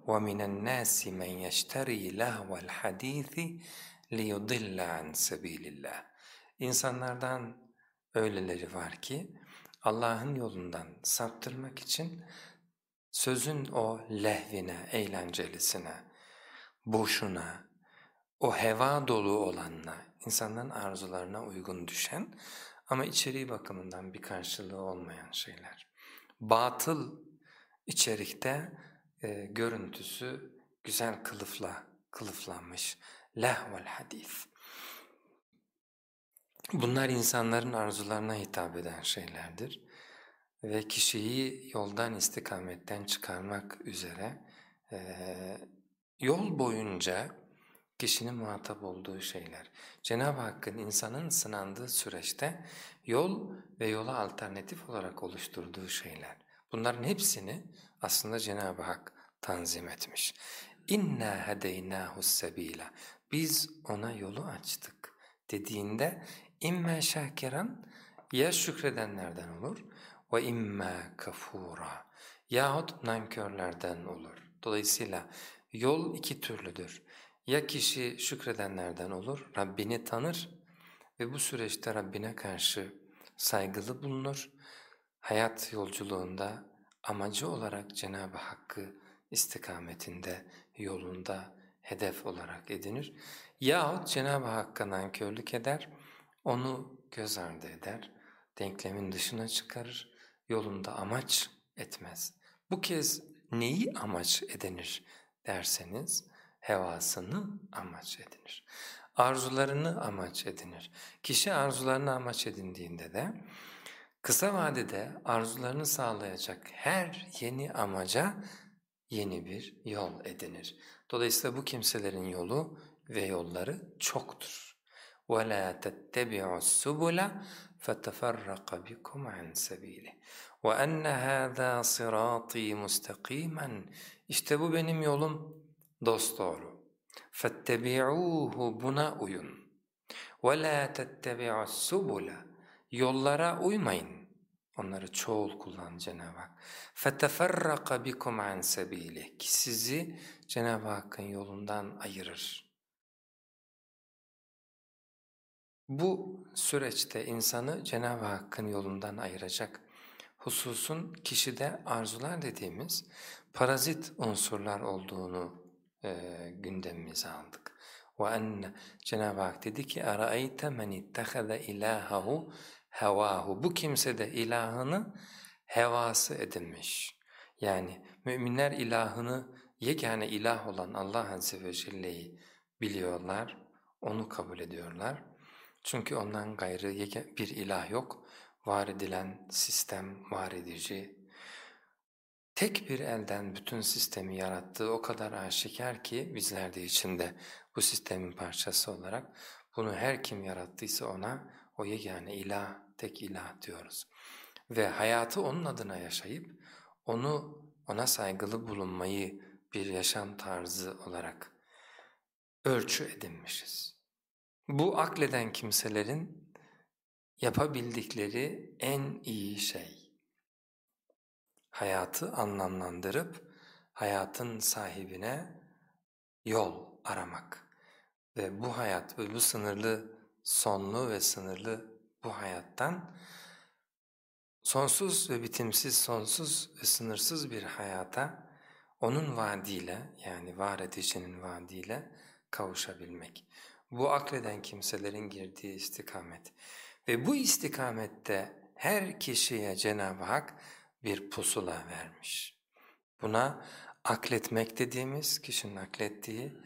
وَمِنَ النَّاسِ مَنْ يَشْتَرِي لَهْوَ الْحَد۪يثِ لِيُضِلَّ عَنْ سَب۪يلِ اللّٰهِ İnsanlardan öyleleri var ki Allah'ın yolundan saptırmak için sözün o lehvine, eğlencelisine, boşuna, o heva dolu olanına, insanların arzularına uygun düşen ama içeriği bakımından bir karşılığı olmayan şeyler. Batıl içerikte e, görüntüsü güzel kılıfla kılıflanmış lehvel hadis. Bunlar insanların arzularına hitap eden şeylerdir ve kişiyi yoldan istikametten çıkarmak üzere e, yol boyunca kişinin muhatap olduğu şeyler. Cenab-ı Hakk'ın insanın sınandığı süreçte yol ve yola alternatif olarak oluşturduğu şeyler. Bunların hepsini aslında Cenab-ı Hak tanzim etmiş. İnna hedeynahu sebila. Biz ona yolu açtık dediğinde imme şakiran ya şükredenlerden olur ve imme kafura yahut nankörlerden olur. Dolayısıyla yol iki türlüdür. Ya kişi şükredenlerden olur, Rabbini tanır ve bu süreçte Rabbine karşı saygılı bulunur. Hayat yolculuğunda amacı olarak Cenab-ı Hakk'ı istikametinde, yolunda hedef olarak edinir. Yahut Cenab-ı Hakk'a nankörlük eder, onu göz ardı eder, denklemin dışına çıkarır, yolunda amaç etmez. Bu kez neyi amaç edinir derseniz, hevasını amaç edinir. Arzularını amaç edinir. Kişi arzularını amaç edindiğinde de kısa vadede arzularını sağlayacak her yeni amaca yeni bir yol edinir. Dolayısıyla bu kimselerin yolu ve yolları çoktur. وَلَا تَتَّبِعُوا السُّبُلَ فَتَفَرَّقَ بِكُمْ عَنْ سَب۪يلِهِ وَأَنَّ هَذَا صِرَاطِي مُسْتَقِيمًا İşte bu benim yolum dosdoğru. فَاتَّبِعُوهُ Buna uyun. وَلَا تَتَّبِعُوا السُّبُلَ Yollara uymayın. Onları çoğul kullan Cenab-ı Hak. فَتَفَرَّقَ بِكُمْ عَنْ سَب۪يلِهِ Ki sizi Cenab-ı Hakk'ın yolundan ayırır. Bu süreçte insanı Cenab-ı Hakk'ın yolundan ayıracak hususun kişide arzular dediğimiz parazit unsurlar olduğunu e, gündemimize aldık. وَاَنَّ Cenab-ı Hak dedi ki اَرَأَيْتَ مَنِ اتَّخَذَ اِلَٰهَهُ hevahu. Bu kimse de ilahını hevası edinmiş. Yani müminler ilahını yegane ilah olan Allah Azze ve Celle'yi biliyorlar, onu kabul ediyorlar. Çünkü ondan gayrı bir ilah yok. Var edilen sistem, var edici, tek bir elden bütün sistemi yarattığı o kadar aşikar ki bizler de içinde bu sistemin parçası olarak bunu her kim yarattıysa ona o yegane ilah tek ilah diyoruz. Ve hayatı onun adına yaşayıp onu ona saygılı bulunmayı bir yaşam tarzı olarak ölçü edinmişiz. Bu akleden kimselerin yapabildikleri en iyi şey. Hayatı anlamlandırıp hayatın sahibine yol aramak ve bu hayat ve bu sınırlı sonlu ve sınırlı bu hayattan sonsuz ve bitimsiz, sonsuz ve sınırsız bir hayata onun vaadiyle yani var edicinin vaadiyle kavuşabilmek. Bu akleden kimselerin girdiği istikamet. Ve bu istikamette her kişiye Cenab-ı Hak bir pusula vermiş. Buna akletmek dediğimiz kişinin aklettiği,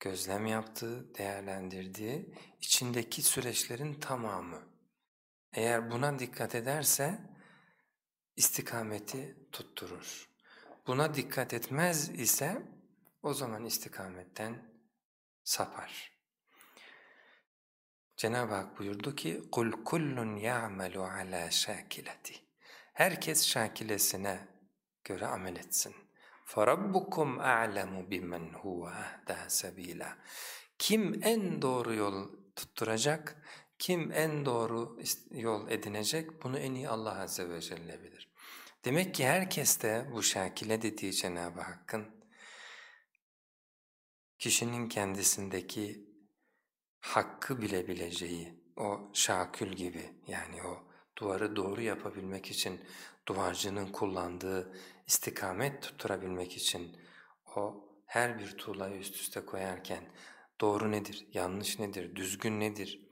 gözlem yaptığı, değerlendirdiği içindeki süreçlerin tamamı. Eğer buna dikkat ederse istikameti tutturur Buna dikkat etmez ise o zaman istikametten sapar. Cenab-ı Hak buyurdu ki kul kullun ya'malu ala şakileti. Herkes şakilesine göre amel etsin. فَرَبُّكُمْ أَعْلَمُ بِمَنْ هُوَ اَهْدَى سَب۪يلًا Kim en doğru yol tutturacak, kim en doğru yol edinecek bunu en iyi Allah Azze ve Celle bilir. Demek ki herkes de bu şakile dediği Cenab-ı Hakk'ın kişinin kendisindeki hakkı bilebileceği o şakül gibi yani o duvarı doğru yapabilmek için duvarcının kullandığı istikamet tutturabilmek için o her bir tuğlayı üst üste koyarken doğru nedir, yanlış nedir, düzgün nedir,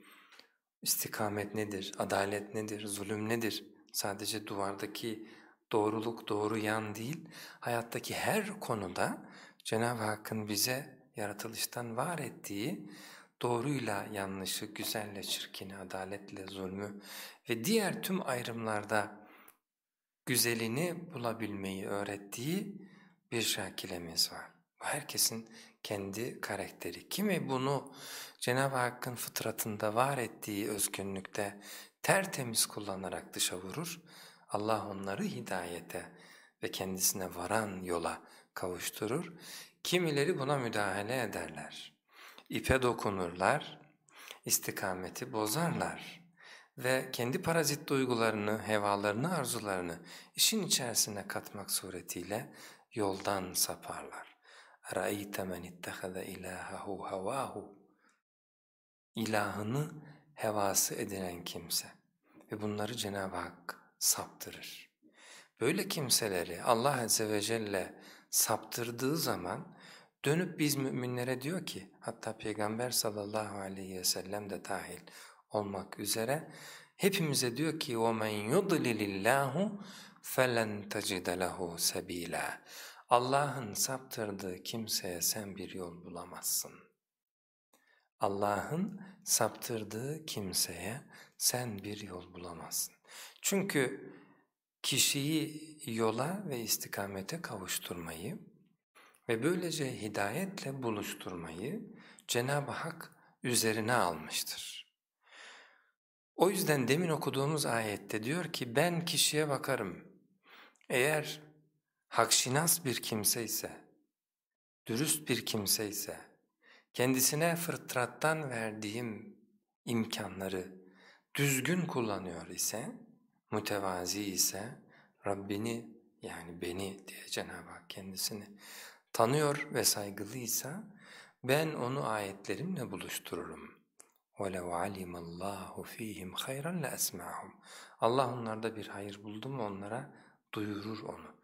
istikamet nedir, adalet nedir, zulüm nedir? Sadece duvardaki doğruluk, doğru yan değil, hayattaki her konuda Cenab-ı Hakk'ın bize yaratılıştan var ettiği doğruyla yanlışı, güzelle çirkini, adaletle zulmü ve diğer tüm ayrımlarda güzelini bulabilmeyi öğrettiği bir şakilemiz var. Bu herkesin kendi karakteri. Kimi bunu Cenab-ı Hakk'ın fıtratında var ettiği özgünlükte tertemiz kullanarak dışa vurur, Allah onları hidayete ve kendisine varan yola kavuşturur. Kimileri buna müdahale ederler. İpe dokunurlar, istikameti bozarlar ve kendi parazit duygularını, hevalarını, arzularını işin içerisine katmak suretiyle yoldan saparlar. رَأَيْتَ مَنِ اتَّخَذَ إِلَٰهَهُ هَوَاهُ İlahını hevası edinen kimse ve bunları Cenab-ı Hak saptırır. Böyle kimseleri Allah Azze ve Celle saptırdığı zaman dönüp biz müminlere diyor ki hatta Peygamber sallallahu aleyhi ve sellem de dahil olmak üzere hepimize diyor ki وَمَنْ يُضْلِلِ اللّٰهُ فَلَنْ تَجِدَ لَهُ سَب۪يلًا Allah'ın saptırdığı kimseye sen bir yol bulamazsın. Allah'ın saptırdığı kimseye sen bir yol bulamazsın. Çünkü kişiyi yola ve istikamete kavuşturmayı ve böylece hidayetle buluşturmayı Cenab-ı Hak üzerine almıştır. O yüzden demin okuduğumuz ayette diyor ki ben kişiye bakarım. Eğer hakşinas bir kimse ise, dürüst bir kimse ise, kendisine fıtrattan verdiğim imkanları düzgün kullanıyor ise, mütevazi ise, Rabbini yani beni diye Cenab-ı Hak kendisini tanıyor ve saygılıysa, ben onu ayetlerimle buluştururum. وَلَوْ عَلِمَ اللّٰهُ ف۪يهِمْ خَيْرًا لَأَسْمَعُهُمْ Allah onlarda bir hayır buldu mu onlara duyurur onu.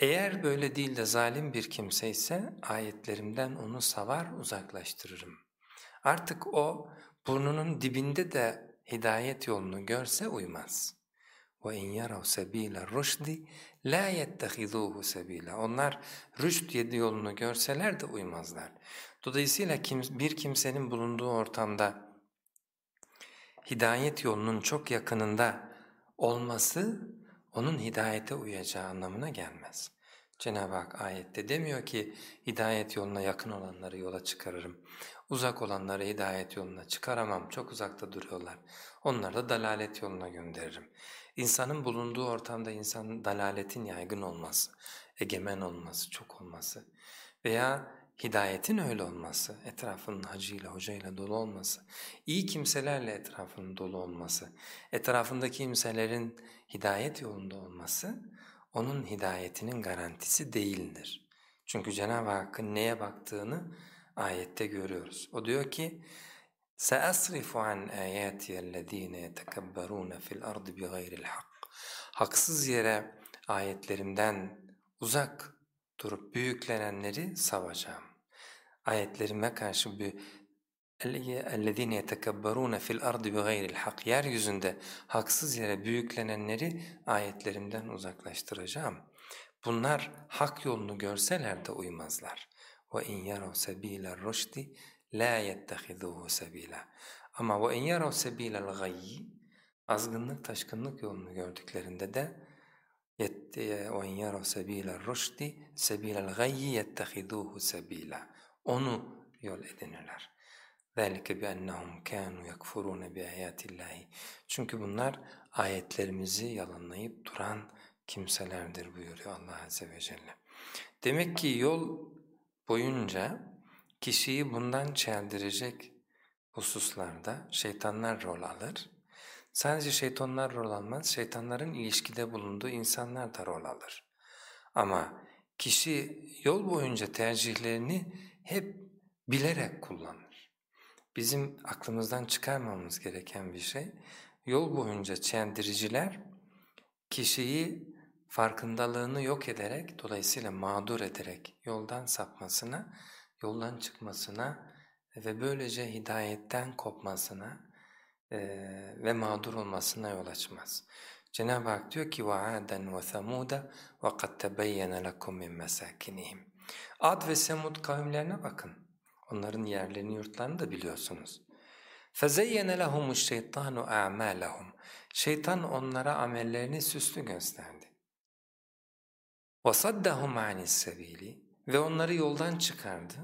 Eğer böyle değil de zalim bir kimse ise ayetlerimden onu savar uzaklaştırırım. Artık o burnunun dibinde de hidayet yolunu görse uymaz. وَاِنْ يَرَوْ سَب۪يلَ الرُّشْدِ لَا يَتَّخِذُوهُ سَب۪يلًا Onlar rüşt yedi yolunu görseler de uymazlar. Dolayısıyla kim, bir kimsenin bulunduğu ortamda hidayet yolunun çok yakınında olması onun hidayete uyacağı anlamına gelmez. Cenab-ı Hak ayette demiyor ki hidayet yoluna yakın olanları yola çıkarırım. Uzak olanları hidayet yoluna çıkaramam, çok uzakta duruyorlar. Onları da dalalet yoluna gönderirim. İnsanın bulunduğu ortamda insanın dalaletin yaygın olması, egemen olması, çok olması veya hidayetin öyle olması, etrafının hacıyla, hocayla dolu olması, iyi kimselerle etrafının dolu olması, etrafındaki kimselerin hidayet yolunda olması, onun hidayetinin garantisi değildir. Çünkü Cenab-ı Hakk'ın neye baktığını ayette görüyoruz. O diyor ki, سَأَصْرِفُ عَنْ آيَاتِيَ الَّذ۪ينَ يَتَكَبَّرُونَ فِي الْأَرْضِ بِغَيْرِ الْحَقِّ Haksız yere ayetlerimden uzak durup büyüklenenleri savacağım. Ayetlerime karşı bir اَلَّذ۪ينَ يَتَكَبَّرُونَ فِي الْأَرْضِ بِغَيْرِ الْحَقِّ Yeryüzünde haksız yere büyüklenenleri ayetlerimden uzaklaştıracağım. Bunlar hak yolunu görseler de uymazlar. وَاِنْ يَرَوْ سَب۪يلَ الرُّشْدِ لَا يَتَّخِذُوهُ سَب۪يلًا Ama وَاِنْ يَرَوْ سَب۪يلَ الْغَيِّ Azgınlık, taşkınlık yolunu gördüklerinde de وَاِنْ يَرَوْ سَب۪يلَ الرُّشْدِ سَب۪يلَ الْغَيِّ يَتَّخِذُوهُ سَب۪يلًا Onu yol edinirler. ذَٰلِكَ بِأَنَّهُمْ كَانُوا يَكْفُرُونَ بِآيَاتِ اللّٰهِ Çünkü bunlar ayetlerimizi yalanlayıp duran kimselerdir buyuruyor Allah Azze ve Celle. Demek ki yol boyunca kişiyi bundan çeldirecek hususlarda şeytanlar rol alır. Sadece şeytanlar rol almaz, şeytanların ilişkide bulunduğu insanlar da rol alır. Ama kişi yol boyunca tercihlerini hep bilerek kullanır. Bizim aklımızdan çıkarmamız gereken bir şey, yol boyunca çeldiriciler kişiyi farkındalığını yok ederek, dolayısıyla mağdur ederek yoldan sapmasına, yoldan çıkmasına ve böylece hidayetten kopmasına e, ve mağdur olmasına yol açmaz. Cenab-ı Hak diyor ki وَعَادًا وَثَمُودَ وَقَدْ تَبَيَّنَ لَكُمْ مِنْ مَسَاكِنِهِمْ Ad ve Semud kavimlerine bakın. Onların yerlerini, yurtlarını da biliyorsunuz. فَزَيَّنَ لَهُمُ الشَّيْطَانُ أَعْمَالَهُمْ Şeytan onlara amellerini süslü gösterdi. وَصَدَّهُمْ عَنِ السَّب۪يلِ Ve onları yoldan çıkardı.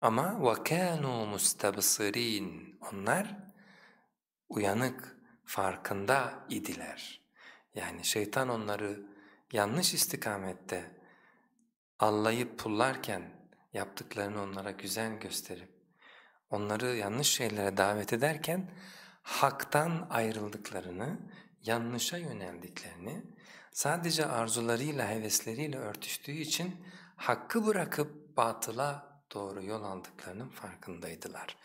Ama وَكَانُوا مُسْتَبْصِر۪ينَ Onlar uyanık, farkında idiler. Yani şeytan onları yanlış istikamette allayıp pullarken yaptıklarını onlara güzel gösterip onları yanlış şeylere davet ederken haktan ayrıldıklarını, yanlışa yöneldiklerini, sadece arzularıyla, hevesleriyle örtüştüğü için hakkı bırakıp batıla doğru yol aldıklarının farkındaydılar.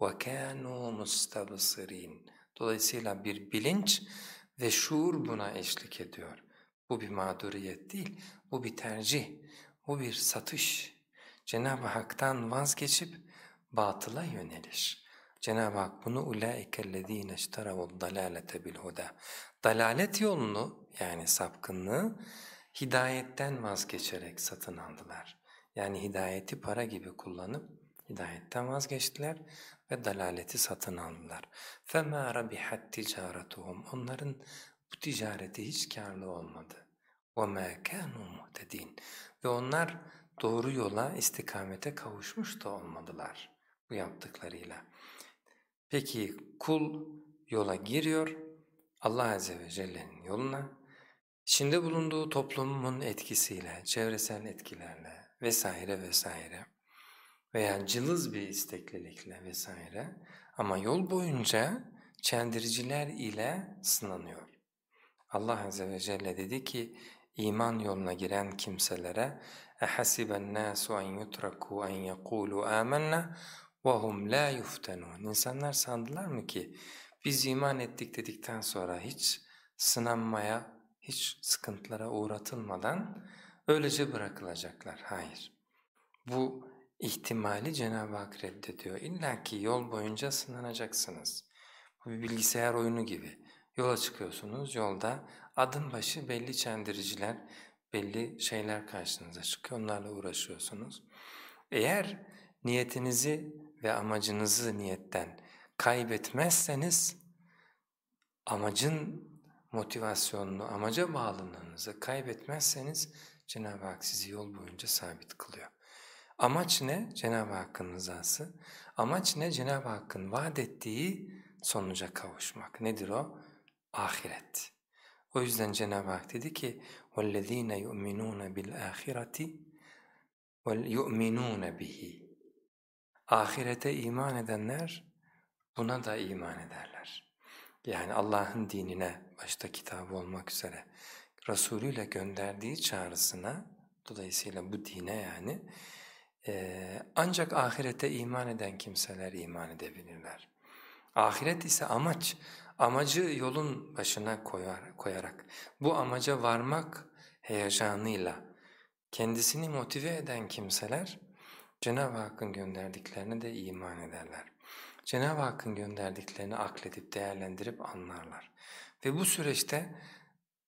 وَكَانُوا مُسْتَبْصِرِينَ Dolayısıyla bir bilinç ve şuur buna eşlik ediyor. Bu bir mağduriyet değil, bu bir tercih, bu bir satış. Cenab-ı Hak'tan vazgeçip batıla yöneliş. Cenab-ı Hak bunu اُولَٰئِكَ الَّذ۪ينَ اشْتَرَوُ الضَّلَالَةَ بِالْهُدَى Dalalet yolunu yani sapkınlığı hidayetten vazgeçerek satın aldılar. Yani hidayeti para gibi kullanıp hidayetten vazgeçtiler ve dalaleti satın aldılar. فَمَا رَبِحَتْ تِجَارَتُهُمْ Onların bu ticareti hiç karlı olmadı. وَمَا كَانُوا مُهْتَد۪ينَ Ve onlar doğru yola, istikamete kavuşmuş da olmadılar bu yaptıklarıyla. Peki kul yola giriyor, Allah Azze ve Celle'nin yoluna, içinde bulunduğu toplumun etkisiyle, çevresel etkilerle vesaire vesaire veya cılız bir isteklilikle vesaire ama yol boyunca çeldiriciler ile sınanıyor. Allah Azze ve Celle dedi ki iman yoluna giren kimselere اَحَسِبَ النَّاسُ اَنْ يُتْرَكُوا اَنْ يَقُولُوا آمَنَّا وَهُمْ لَا يُفْتَنُونَ İnsanlar sandılar mı ki biz iman ettik dedikten sonra hiç sınanmaya, hiç sıkıntılara uğratılmadan öylece bırakılacaklar. Hayır. Bu ihtimali Cenab-ı Hak reddediyor. İlla ki yol boyunca sınanacaksınız. Bu bir bilgisayar oyunu gibi. Yola çıkıyorsunuz, yolda adım başı belli çendiriciler, belli şeyler karşınıza çıkıyor, onlarla uğraşıyorsunuz. Eğer niyetinizi ve amacınızı niyetten kaybetmezseniz, amacın motivasyonunu, amaca bağlılığınızı kaybetmezseniz Cenab-ı Hak sizi yol boyunca sabit kılıyor. Amaç ne? Cenab-ı Hakk'ın rızası. Amaç ne? Cenab-ı Hakk'ın vaat ettiği sonuca kavuşmak. Nedir o? Ahiret. O yüzden Cenab-ı Hak dedi ki وَالَّذ۪ينَ يُؤْمِنُونَ بِالْآخِرَةِ وَالْيُؤْمِنُونَ بِهِ Ahirete iman edenler buna da iman ederler. Yani Allah'ın dinine, başta kitabı olmak üzere, Resulü ile gönderdiği çağrısına, dolayısıyla bu dine yani, e, ancak ahirete iman eden kimseler iman edebilirler. Ahiret ise amaç, amacı yolun başına koyar, koyarak, bu amaca varmak heyecanıyla kendisini motive eden kimseler, Cenab-ı Hakk'ın gönderdiklerine de iman ederler. Cenab-ı Hakk'ın gönderdiklerini akledip, değerlendirip anlarlar. Ve bu süreçte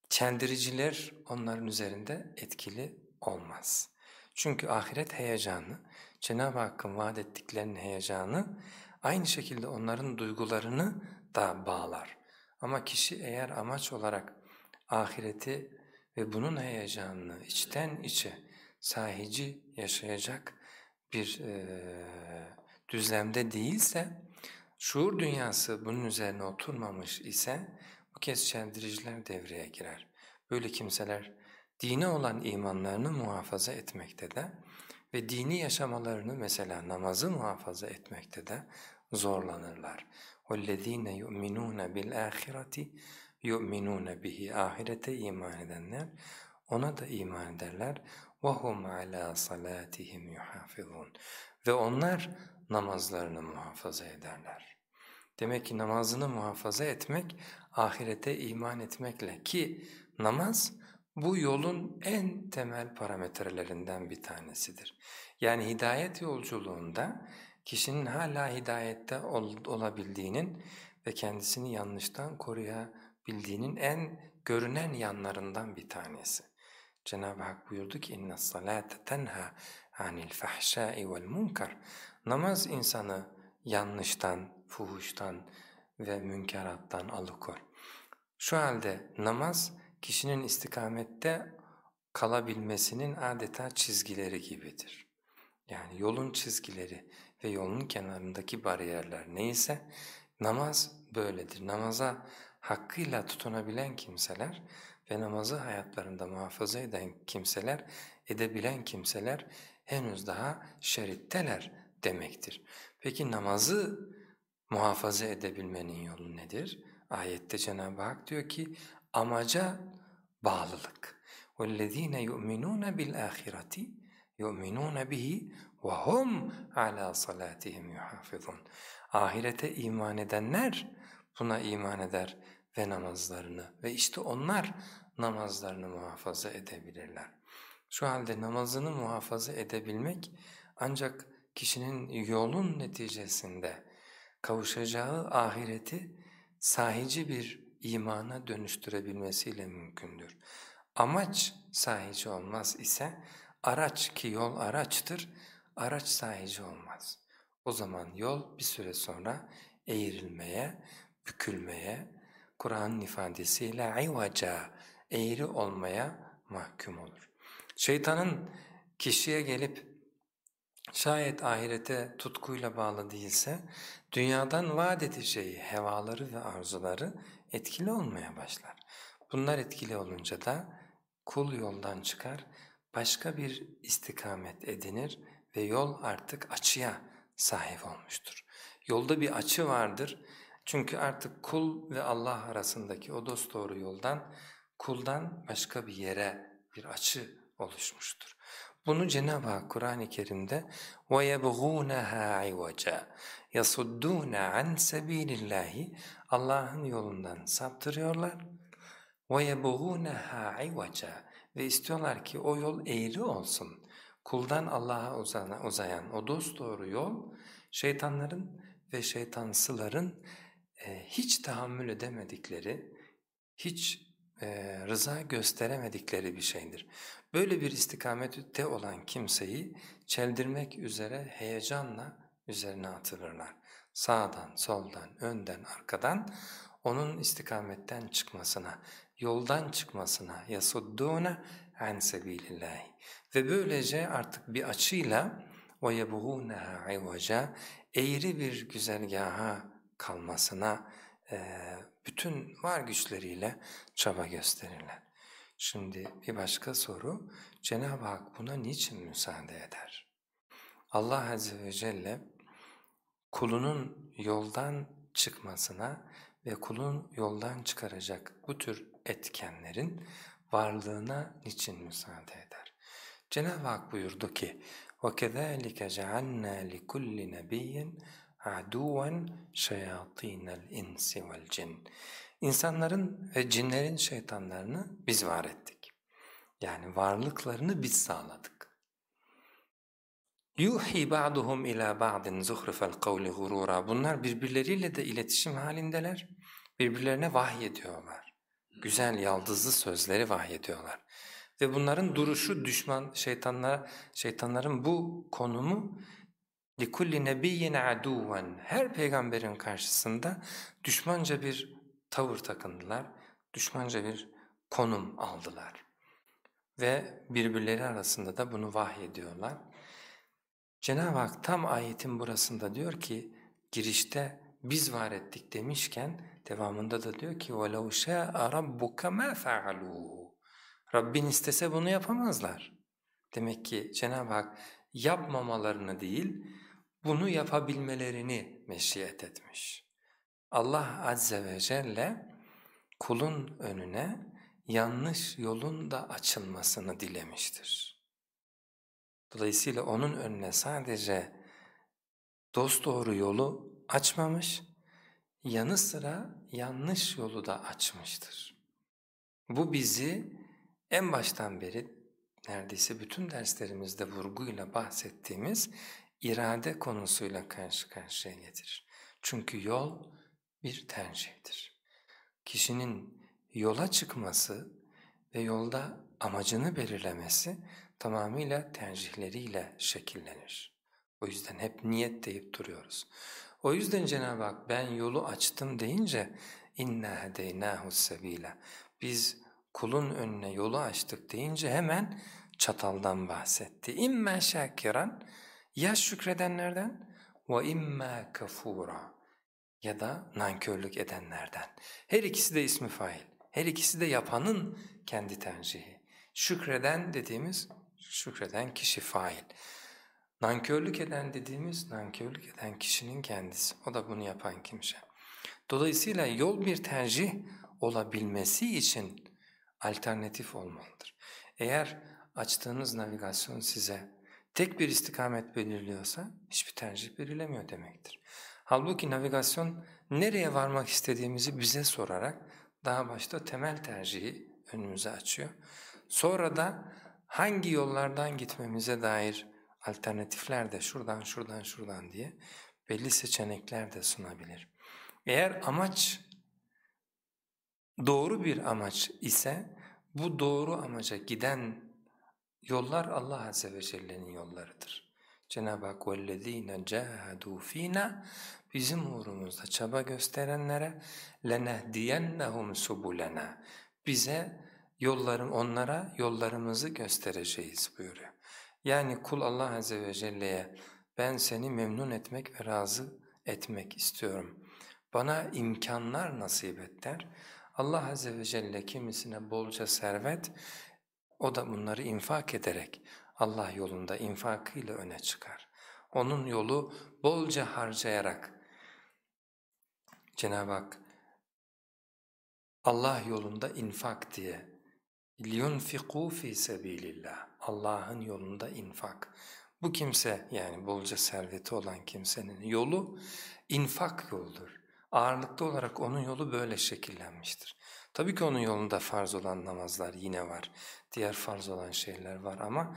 çeldiriciler onların üzerinde etkili olmaz. Çünkü ahiret heyecanı, Cenab-ı Hakk'ın vaat ettiklerinin heyecanı aynı şekilde onların duygularını da bağlar. Ama kişi eğer amaç olarak ahireti ve bunun heyecanını içten içe sahici yaşayacak bir e, düzlemde değilse, şuur dünyası bunun üzerine oturmamış ise bu kez çeldiriciler devreye girer. Böyle kimseler dine olan imanlarını muhafaza etmekte de ve dini yaşamalarını mesela namazı muhafaza etmekte de zorlanırlar. وَالَّذ۪ينَ يُؤْمِنُونَ بِالْآخِرَةِ يُؤْمِنُونَ bihi Ahirete iman edenler ona da iman ederler. وَهُمْ عَلَى صَلَاتِهِمْ يُحَافِظُونَ Ve onlar namazlarını muhafaza ederler. Demek ki namazını muhafaza etmek, ahirete iman etmekle ki namaz bu yolun en temel parametrelerinden bir tanesidir. Yani hidayet yolculuğunda kişinin hala hidayette ol, olabildiğinin ve kendisini yanlıştan koruyabildiğinin en görünen yanlarından bir tanesi. Cenab-ı Hak buyurdu ki salate tenha anil fahşai vel munkar. Namaz insanı yanlıştan, fuhuştan ve münkerattan alıkor. Şu halde namaz kişinin istikamette kalabilmesinin adeta çizgileri gibidir. Yani yolun çizgileri ve yolun kenarındaki bariyerler neyse namaz böyledir. Namaza hakkıyla tutunabilen kimseler ve namazı hayatlarında muhafaza eden kimseler, edebilen kimseler henüz daha şeritteler demektir. Peki namazı muhafaza edebilmenin yolu nedir? Ayette Cenab-ı Hak diyor ki amaca bağlılık. وَالَّذ۪ينَ يُؤْمِنُونَ بِالْآخِرَةِ يُؤْمِنُونَ بِهِ وَهُمْ عَلَى صَلَاتِهِمْ يُحَافِظُونَ Ahirete iman edenler buna iman eder ve namazlarını ve işte onlar namazlarını muhafaza edebilirler. Şu halde namazını muhafaza edebilmek ancak kişinin yolun neticesinde kavuşacağı ahireti sahici bir imana dönüştürebilmesiyle mümkündür. Amaç sahici olmaz ise araç ki yol araçtır, araç sahici olmaz. O zaman yol bir süre sonra eğrilmeye, bükülmeye, Kur'an'ın ifadesiyle ivaca, eğri olmaya mahkum olur. Şeytanın kişiye gelip şayet ahirete tutkuyla bağlı değilse, dünyadan vaat edeceği hevaları ve arzuları etkili olmaya başlar. Bunlar etkili olunca da kul yoldan çıkar, başka bir istikamet edinir ve yol artık açıya sahip olmuştur. Yolda bir açı vardır çünkü artık kul ve Allah arasındaki o dosdoğru yoldan kuldan başka bir yere bir açı oluşmuştur. Bunu Cenab-ı Hak Kur'an-ı Kerim'de وَيَبْغُونَهَا عِوَجًا يَصُدُّونَ عَنْ سَب۪يلِ اللّٰهِ Allah'ın yolundan saptırıyorlar. وَيَبْغُونَهَا عِوَجًا Ve istiyorlar ki o yol eğri olsun. Kuldan Allah'a uzayan o dosdoğru yol şeytanların ve şeytansıların e, hiç tahammül edemedikleri, hiç e, rıza gösteremedikleri bir şeydir. Böyle bir istikamette olan kimseyi çeldirmek üzere heyecanla üzerine atılırlar. Sağdan, soldan, önden, arkadan onun istikametten çıkmasına, yoldan çıkmasına yasuddûne an sebilillahi ve böylece artık bir açıyla o yebğûneha ivaca eğri bir güzergaha kalmasına e, bütün var güçleriyle çaba gösterirler. Şimdi bir başka soru, Cenab-ı Hak buna niçin müsaade eder? Allah Azze ve Celle kulunun yoldan çıkmasına ve kulun yoldan çıkaracak bu tür etkenlerin varlığına niçin müsaade eder? Cenab-ı Hak buyurdu ki وَكَذَٰلِكَ جَعَلْنَا لِكُلِّ نَبِيٍّ aduven şeyatinel insi vel cin. İnsanların ve cinlerin şeytanlarını biz var ettik. Yani varlıklarını biz sağladık. Yuhi ba'duhum ila ba'din zuhrifel kavli gurura. Bunlar birbirleriyle de iletişim halindeler. Birbirlerine vahyediyorlar. Güzel yaldızlı sözleri vahyediyorlar. Ve bunların duruşu düşman şeytanlar, şeytanların bu konumu likulli nebiyyin aduven her peygamberin karşısında düşmanca bir tavır takındılar, düşmanca bir konum aldılar. Ve birbirleri arasında da bunu vahyediyorlar. Cenab-ı Hak tam ayetin burasında diyor ki, girişte biz var ettik demişken devamında da diyor ki وَلَوْ شَاءَ رَبُّكَ مَا فَعَلُوهُ Rabbin istese bunu yapamazlar. Demek ki Cenab-ı Hak yapmamalarını değil, bunu yapabilmelerini meşiyet etmiş. Allah Azze ve Celle kulun önüne yanlış yolun da açılmasını dilemiştir. Dolayısıyla onun önüne sadece dosdoğru yolu açmamış, yanı sıra yanlış yolu da açmıştır. Bu bizi en baştan beri neredeyse bütün derslerimizde vurguyla bahsettiğimiz irade konusuyla karşı karşıya getirir. Çünkü yol bir tercihtir. Kişinin yola çıkması ve yolda amacını belirlemesi tamamıyla tercihleriyle şekillenir. O yüzden hep niyet deyip duruyoruz. O yüzden Cenab-ı Hak ben yolu açtım deyince inna hedeynahu sebila. Biz kulun önüne yolu açtık deyince hemen çataldan bahsetti. İmma şakiran ya şükredenlerden ve imma kafura ya da nankörlük edenlerden. Her ikisi de ismi fail. Her ikisi de yapanın kendi tercihi. Şükreden dediğimiz şükreden kişi fail. Nankörlük eden dediğimiz nankörlük eden kişinin kendisi. O da bunu yapan kimse. Dolayısıyla yol bir tercih olabilmesi için alternatif olmalıdır. Eğer açtığınız navigasyon size tek bir istikamet belirliyorsa hiçbir tercih belirlemiyor demektir. Halbuki navigasyon nereye varmak istediğimizi bize sorarak daha başta temel tercihi önümüze açıyor. Sonra da hangi yollardan gitmemize dair alternatifler de şuradan şuradan şuradan diye belli seçenekler de sunabilir. Eğer amaç doğru bir amaç ise bu doğru amaca giden yollar Allah Azze ve Celle'nin yollarıdır. Cenab-ı Hak وَالَّذ۪ينَ جَاهَدُوا ف۪ينَا Bizim uğrumuzda çaba gösterenlere لَنَهْدِيَنَّهُمْ سُبُلَنَا Bize yollarım, onlara yollarımızı göstereceğiz buyuruyor. Yani kul Allah Azze ve Celle'ye ben seni memnun etmek ve razı etmek istiyorum. Bana imkanlar nasip et der. Allah Azze ve Celle kimisine bolca servet, o da bunları infak ederek Allah yolunda infakıyla öne çıkar. Onun yolu bolca harcayarak Cenab-ı Hak Allah yolunda infak diye لِيُنْفِقُوا ف۪ي سَب۪يلِ Allah'ın yolunda infak. Bu kimse yani bolca serveti olan kimsenin yolu infak yoldur. Ağırlıklı olarak onun yolu böyle şekillenmiştir. Tabii ki onun yolunda farz olan namazlar yine var, diğer farz olan şeyler var ama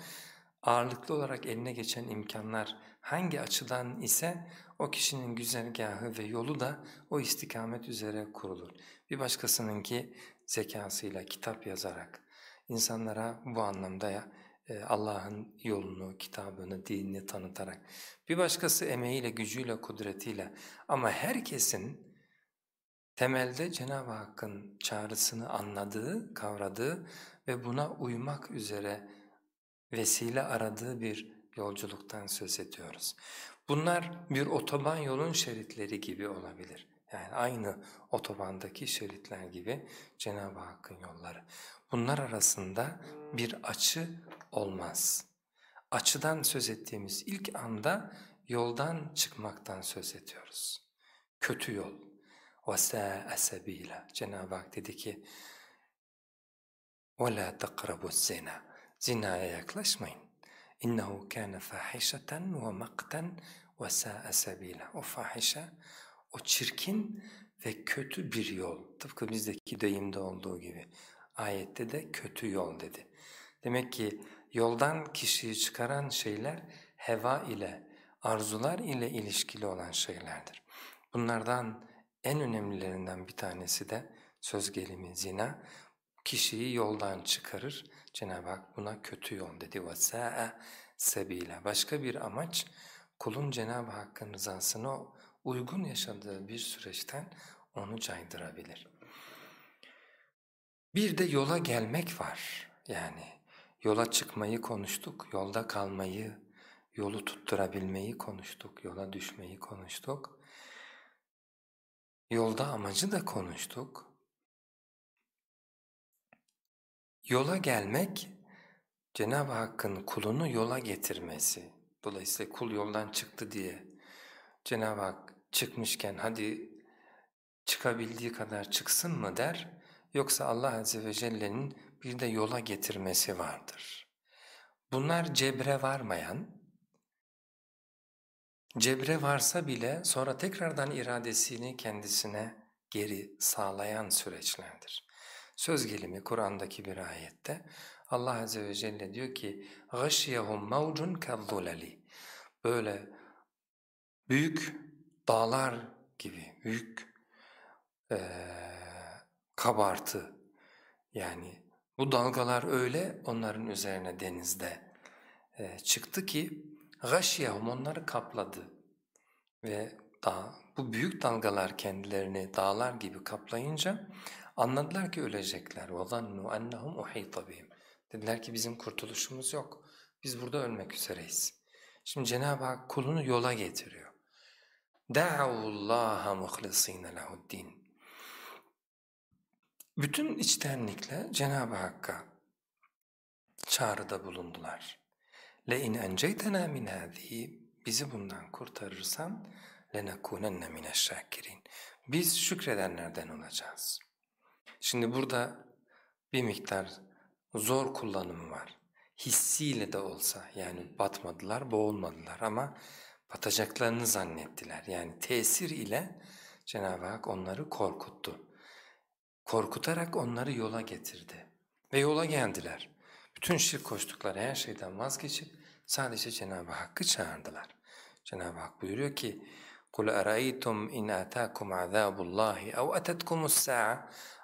ağırlıklı olarak eline geçen imkanlar hangi açıdan ise o kişinin güzergahı ve yolu da o istikamet üzere kurulur. Bir başkasınınki zekasıyla, kitap yazarak, insanlara bu anlamda ya e, Allah'ın yolunu, kitabını, dinini tanıtarak, bir başkası emeğiyle, gücüyle, kudretiyle ama herkesin temelde Cenab-ı Hakk'ın çağrısını anladığı, kavradığı ve buna uymak üzere vesile aradığı bir yolculuktan söz ediyoruz. Bunlar bir otoban yolun şeritleri gibi olabilir. Yani aynı otobandaki şeritler gibi Cenab-ı Hakk'ın yolları. Bunlar arasında bir açı olmaz. Açıdan söz ettiğimiz ilk anda yoldan çıkmaktan söz ediyoruz. Kötü yol. وَسَاءَ سَب۪يلًا Cenab-ı Hak dedi ki وَلَا تَقْرَبُوا الزِّنَا Zinaya yaklaşmayın. اِنَّهُ كَانَ فَاحِشَةً وَمَقْتًا وَسَاءَ سَب۪يلًا O fahişe, o çirkin ve kötü bir yol. Tıpkı bizdeki deyimde olduğu gibi. Ayette de kötü yol dedi. Demek ki yoldan kişiyi çıkaran şeyler heva ile, arzular ile ilişkili olan şeylerdir. Bunlardan en önemlilerinden bir tanesi de söz gelimi zina, kişiyi yoldan çıkarır. Cenab-ı Hak buna kötü yol dedi. وَسَاءَ sebila. Başka bir amaç kulun Cenab-ı Hakk'ın rızasına uygun yaşadığı bir süreçten onu caydırabilir. Bir de yola gelmek var. Yani yola çıkmayı konuştuk, yolda kalmayı, yolu tutturabilmeyi konuştuk, yola düşmeyi konuştuk. Yolda amacı da konuştuk. Yola gelmek, Cenab-ı Hakk'ın kulunu yola getirmesi. Dolayısıyla kul yoldan çıktı diye Cenab-ı Hak çıkmışken hadi çıkabildiği kadar çıksın mı der, yoksa Allah Azze ve Celle'nin bir de yola getirmesi vardır. Bunlar cebre varmayan, cebre varsa bile sonra tekrardan iradesini kendisine geri sağlayan süreçlerdir. Söz gelimi Kur'an'daki bir ayette Allah Azze ve Celle diyor ki غَشْيَهُمْ مَوْجٌ كَالظُّلَلِ Böyle büyük dağlar gibi, büyük ee, kabartı yani bu dalgalar öyle onların üzerine denizde e, çıktı ki غَشْيَهُمْ onları kapladı ve dağ, bu büyük dalgalar kendilerini dağlar gibi kaplayınca anladılar ki ölecekler. وَظَنُّوا أَنَّهُمْ اُحِيطَ بِهِمْ Dediler ki bizim kurtuluşumuz yok. Biz burada ölmek üzereyiz. Şimdi Cenab-ı Hak kulunu yola getiriyor. دَعَوُ اللّٰهَ مُخْلِص۪ينَ لَهُ الدِّينَ Bütün içtenlikle Cenab-ı Hakk'a çağrıda bulundular. لَاِنْ اَنْجَيْتَنَا مِنْ هَذ۪ي Bizi bundan kurtarırsan لَنَكُونَنَّ مِنَ الشَّاكِرِينَ Biz şükredenlerden olacağız. Şimdi burada bir miktar zor kullanımı var. Hissiyle de olsa yani batmadılar, boğulmadılar ama batacaklarını zannettiler. Yani tesir ile Cenab-ı Hak onları korkuttu. Korkutarak onları yola getirdi. Ve yola geldiler. Bütün şirk koştukları her şeyden vazgeçip sadece Cenab-ı Hakk'ı çağırdılar. Cenab-ı Hak buyuruyor ki قُلْ أَرَأَيْتُمْ اِنْ آتَاكُمْ عَذَابُ اللّٰهِ اَوْ اَتَتْكُمُ السَّاعَةِ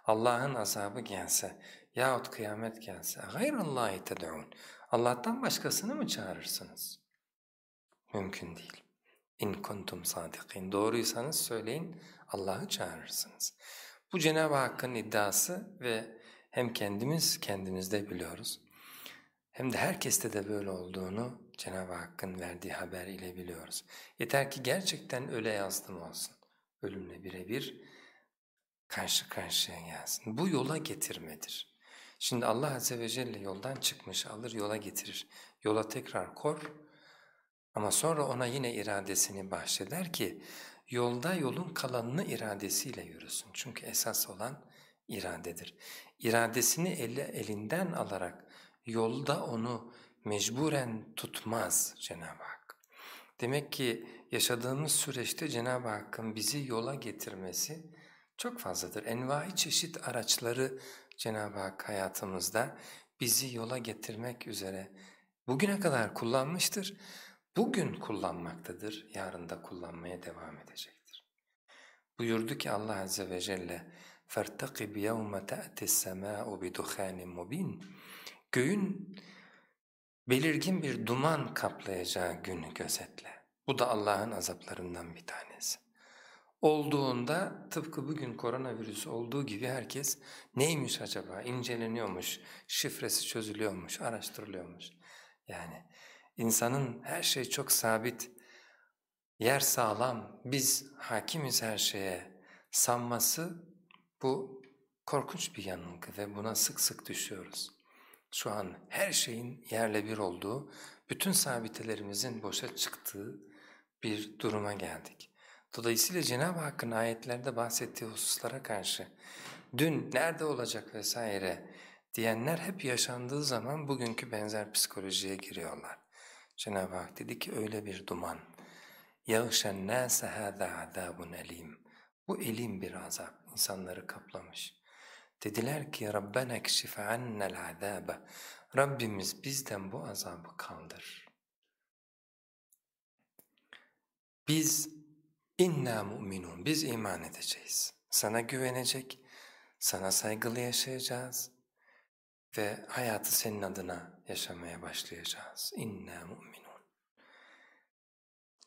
Allah'ın azabı gelse yahut kıyamet gelse غَيْرَ اللّٰهِ تَدْعُونَ Allah'tan başkasını mı çağırırsınız? Mümkün değil. İn kuntum sadikin. Doğruysanız söyleyin Allah'ı çağırırsınız. Bu Cenab-ı Hakk'ın iddiası ve hem kendimiz kendimizde biliyoruz hem de herkeste de böyle olduğunu Cenab-ı Hakk'ın verdiği haber ile biliyoruz. Yeter ki gerçekten öyle yazdım olsun. Ölümle birebir karşı karşıya gelsin. Bu yola getirmedir. Şimdi Allah Azze ve Celle yoldan çıkmış alır yola getirir. Yola tekrar kor ama sonra ona yine iradesini bahşeder ki yolda yolun kalanını iradesiyle yürüsün. Çünkü esas olan iradedir. İradesini elle, elinden alarak yolda onu mecburen tutmaz Cenab-ı Hak. Demek ki yaşadığımız süreçte Cenab-ı Hakk'ın bizi yola getirmesi çok fazladır. Envai çeşit araçları Cenab-ı Hak hayatımızda bizi yola getirmek üzere bugüne kadar kullanmıştır. Bugün kullanmaktadır, yarın da kullanmaya devam edecektir. Buyurdu ki Allah Azze ve Celle فَارْتَقِبْ يَوْمَ تَأْتِ السَّمَاءُ بِدُخَانٍ مُب۪ينٍ Göğün belirgin bir duman kaplayacağı günü gözetle. Bu da Allah'ın azaplarından bir tanesi. Olduğunda tıpkı bugün koronavirüs olduğu gibi herkes neymiş acaba inceleniyormuş, şifresi çözülüyormuş, araştırılıyormuş. Yani insanın her şey çok sabit, yer sağlam, biz hakimiz her şeye sanması bu korkunç bir yanılgı ve buna sık sık düşüyoruz Şu an her şeyin yerle bir olduğu, bütün sabitelerimizin boşa çıktığı bir duruma geldik. Dolayısıyla Cenab-ı Hakk'ın ayetlerde bahsettiği hususlara karşı dün nerede olacak vesaire diyenler hep yaşandığı zaman bugünkü benzer psikolojiye giriyorlar. Cenab-ı Hak dedi ki öyle bir duman. يَغْشَ النَّاسَ هَذَا عَذَابٌ elim. Bu elim bir azap, insanları kaplamış. Dediler ki Rabbena ekşif annel azabe. Rabbimiz bizden bu azabı kaldır. Biz inna mu'minun, biz iman edeceğiz. Sana güvenecek, sana saygılı yaşayacağız ve hayatı senin adına yaşamaya başlayacağız. İnna mu'minun.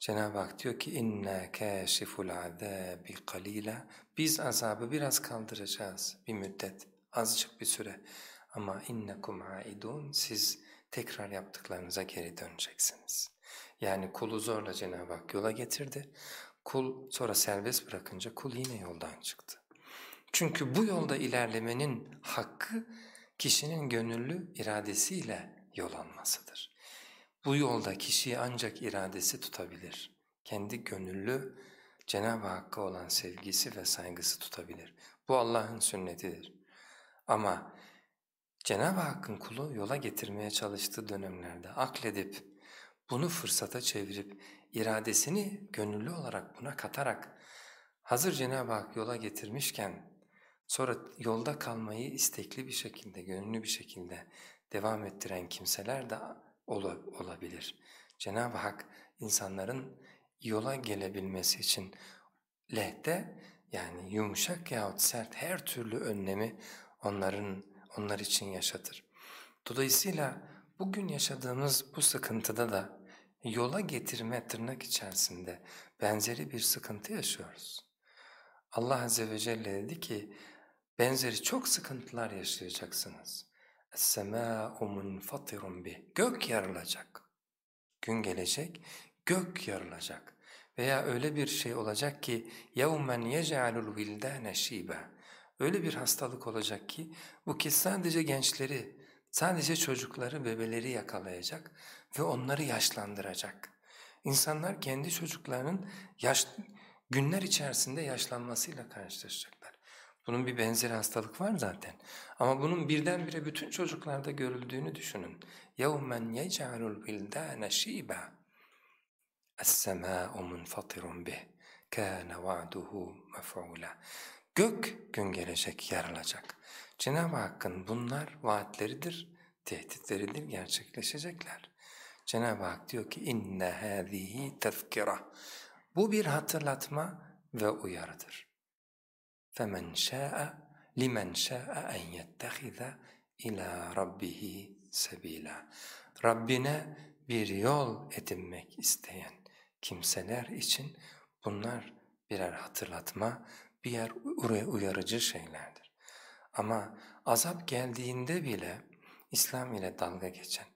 Cenab-ı Hak diyor ki inna kâşiful azâbi kalîlâ biz azabı biraz kaldıracağız bir müddet, azıcık bir süre ama innekum aidun siz tekrar yaptıklarınıza geri döneceksiniz. Yani kulu zorla Cenab-ı Hak yola getirdi. Kul sonra serbest bırakınca kul yine yoldan çıktı. Çünkü bu yolda ilerlemenin hakkı kişinin gönüllü iradesiyle yol almasıdır. Bu yolda kişiyi ancak iradesi tutabilir. Kendi gönüllü Cenab-ı Hakk'a olan sevgisi ve saygısı tutabilir. Bu Allah'ın sünnetidir. Ama Cenab-ı Hakk'ın kulu yola getirmeye çalıştığı dönemlerde akledip, bunu fırsata çevirip, iradesini gönüllü olarak buna katarak, hazır Cenab-ı Hak yola getirmişken, sonra yolda kalmayı istekli bir şekilde, gönüllü bir şekilde devam ettiren kimseler de olabilir. Cenab-ı Hak insanların yola gelebilmesi için lehte yani yumuşak yahut sert her türlü önlemi onların onlar için yaşatır. Dolayısıyla bugün yaşadığımız bu sıkıntıda da yola getirme tırnak içerisinde benzeri bir sıkıntı yaşıyoruz. Allah Azze ve Celle dedi ki benzeri çok sıkıntılar yaşayacaksınız. Es-semâ'u munfatirun bih. Gök yarılacak. Gün gelecek, gök yarılacak. Veya öyle bir şey olacak ki يَوْمًا يَجْعَلُ الْوِلْدَانَ شِيبًا Öyle bir hastalık olacak ki bu kez sadece gençleri, sadece çocukları, bebeleri yakalayacak ve onları yaşlandıracak. İnsanlar kendi çocuklarının yaş, günler içerisinde yaşlanmasıyla karşılaşacaklar. Bunun bir benzeri hastalık var zaten. Ama bunun birdenbire bütün çocuklarda görüldüğünü düşünün. يَوْمًا يَجْعَلُ الْوِلْدَانَ شِيبًا السَّمَاءُ مُنْفَطِرٌ بِهِ كَانَ وَعْدُهُ مَفْعُولًا Gök gün gelecek, yarılacak. Cenab-ı Hakk'ın bunlar vaatleridir, tehditleridir, gerçekleşecekler. Cenab-ı Hak diyor ki inne hâzihi tezkira. Bu bir hatırlatma ve uyarıdır. فَمَنْ شَاءَ لِمَنْ شَاءَ اَنْ يَتَّخِذَ اِلَى رَبِّهِ سَب۪يلًا Rabbine bir yol edinmek isteyen kimseler için bunlar birer hatırlatma, birer uyarıcı şeylerdir. Ama azap geldiğinde bile İslam ile dalga geçen,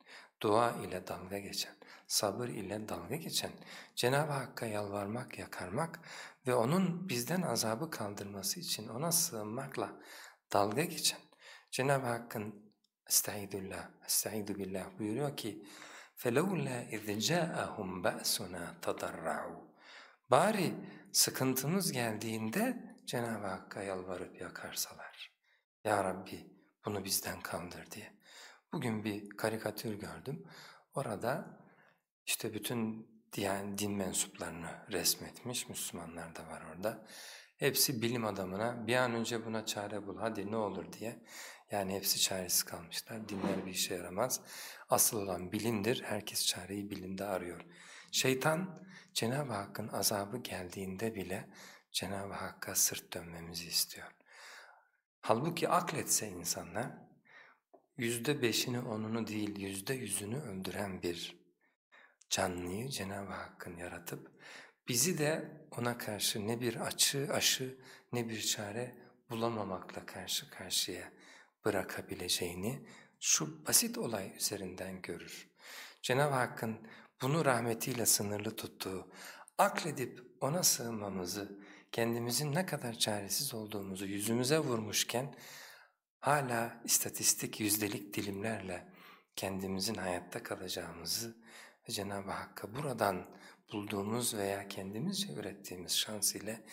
dua ile dalga geçen, sabır ile dalga geçen, Cenab-ı Hakk'a yalvarmak, yakarmak ve O'nun bizden azabı kaldırması için O'na sığınmakla dalga geçen, Cenab-ı Hakk'ın estaidu billah buyuruyor ki فَلَوْلَا اِذْ جَاءَهُمْ بَأْسُنَا تَضَرَّعُوا Bari sıkıntımız geldiğinde Cenab-ı Hakk'a yalvarıp yakarsalar. Ya Rabbi bunu bizden kaldır diye. Bugün bir karikatür gördüm. Orada işte bütün diyen din mensuplarını resmetmiş, Müslümanlar da var orada. Hepsi bilim adamına bir an önce buna çare bul hadi ne olur diye. yani hepsi çaresiz kalmışlar. Dinler bir işe yaramaz. Asıl olan bilimdir. Herkes çareyi bilimde arıyor. Şeytan Cenab-ı Hakk'ın azabı geldiğinde bile Cenab-ı Hakk'a sırt dönmemizi istiyor. Halbuki akletse insanlar yüzde beşini onunu değil yüzde yüzünü öldüren bir canlıyı Cenab-ı Hakk'ın yaratıp bizi de ona karşı ne bir açı, aşı ne bir çare bulamamakla karşı karşıya bırakabileceğini şu basit olay üzerinden görür. Cenab-ı Hakk'ın bunu rahmetiyle sınırlı tuttuğu, akledip ona sığınmamızı kendimizin ne kadar çaresiz olduğumuzu yüzümüze vurmuşken hala istatistik yüzdelik dilimlerle kendimizin hayatta kalacağımızı ve Cenab-ı Hakk'a buradan bulduğumuz veya kendimizce ürettiğimiz şans ile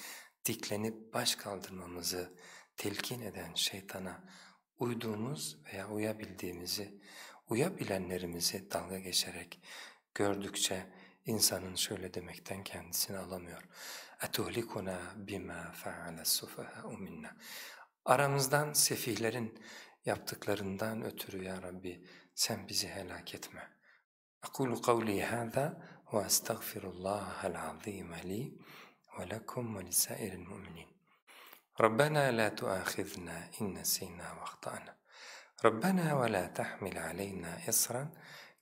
diklenip baş kaldırmamızı telkin eden şeytana uyduğumuz veya uyabildiğimizi, uyabilenlerimizi dalga geçerek gördükçe insanın şöyle demekten kendisini alamıyor. اَتُهْلِكُنَا بِمَا فَعَلَ السُّفَهَاءُ مِنَّا Aramızdan sefihlerin yaptıklarından ötürü ya Rabbi sen bizi helak etme. أقول قولي هذا وأستغفر الله العظيم لي ولكم ولسائر المؤمنين ربنا لا تؤاخذنا إن نسينا وأخطأنا. ربنا ولا تحمل علينا إصرا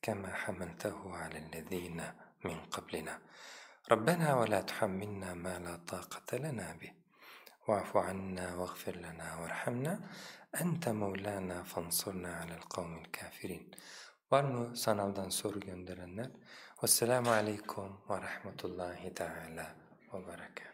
كما حملته على الذين من قبلنا. ربنا ولا تحملنا ما لا طاقة لنا به. واعف عنا واغفر لنا وارحمنا. أنت مولانا فانصرنا على القوم الكافرين. Var mı sanaldan soru Aleyküm ve Rahmetullahi Teala ve Berekatuhu.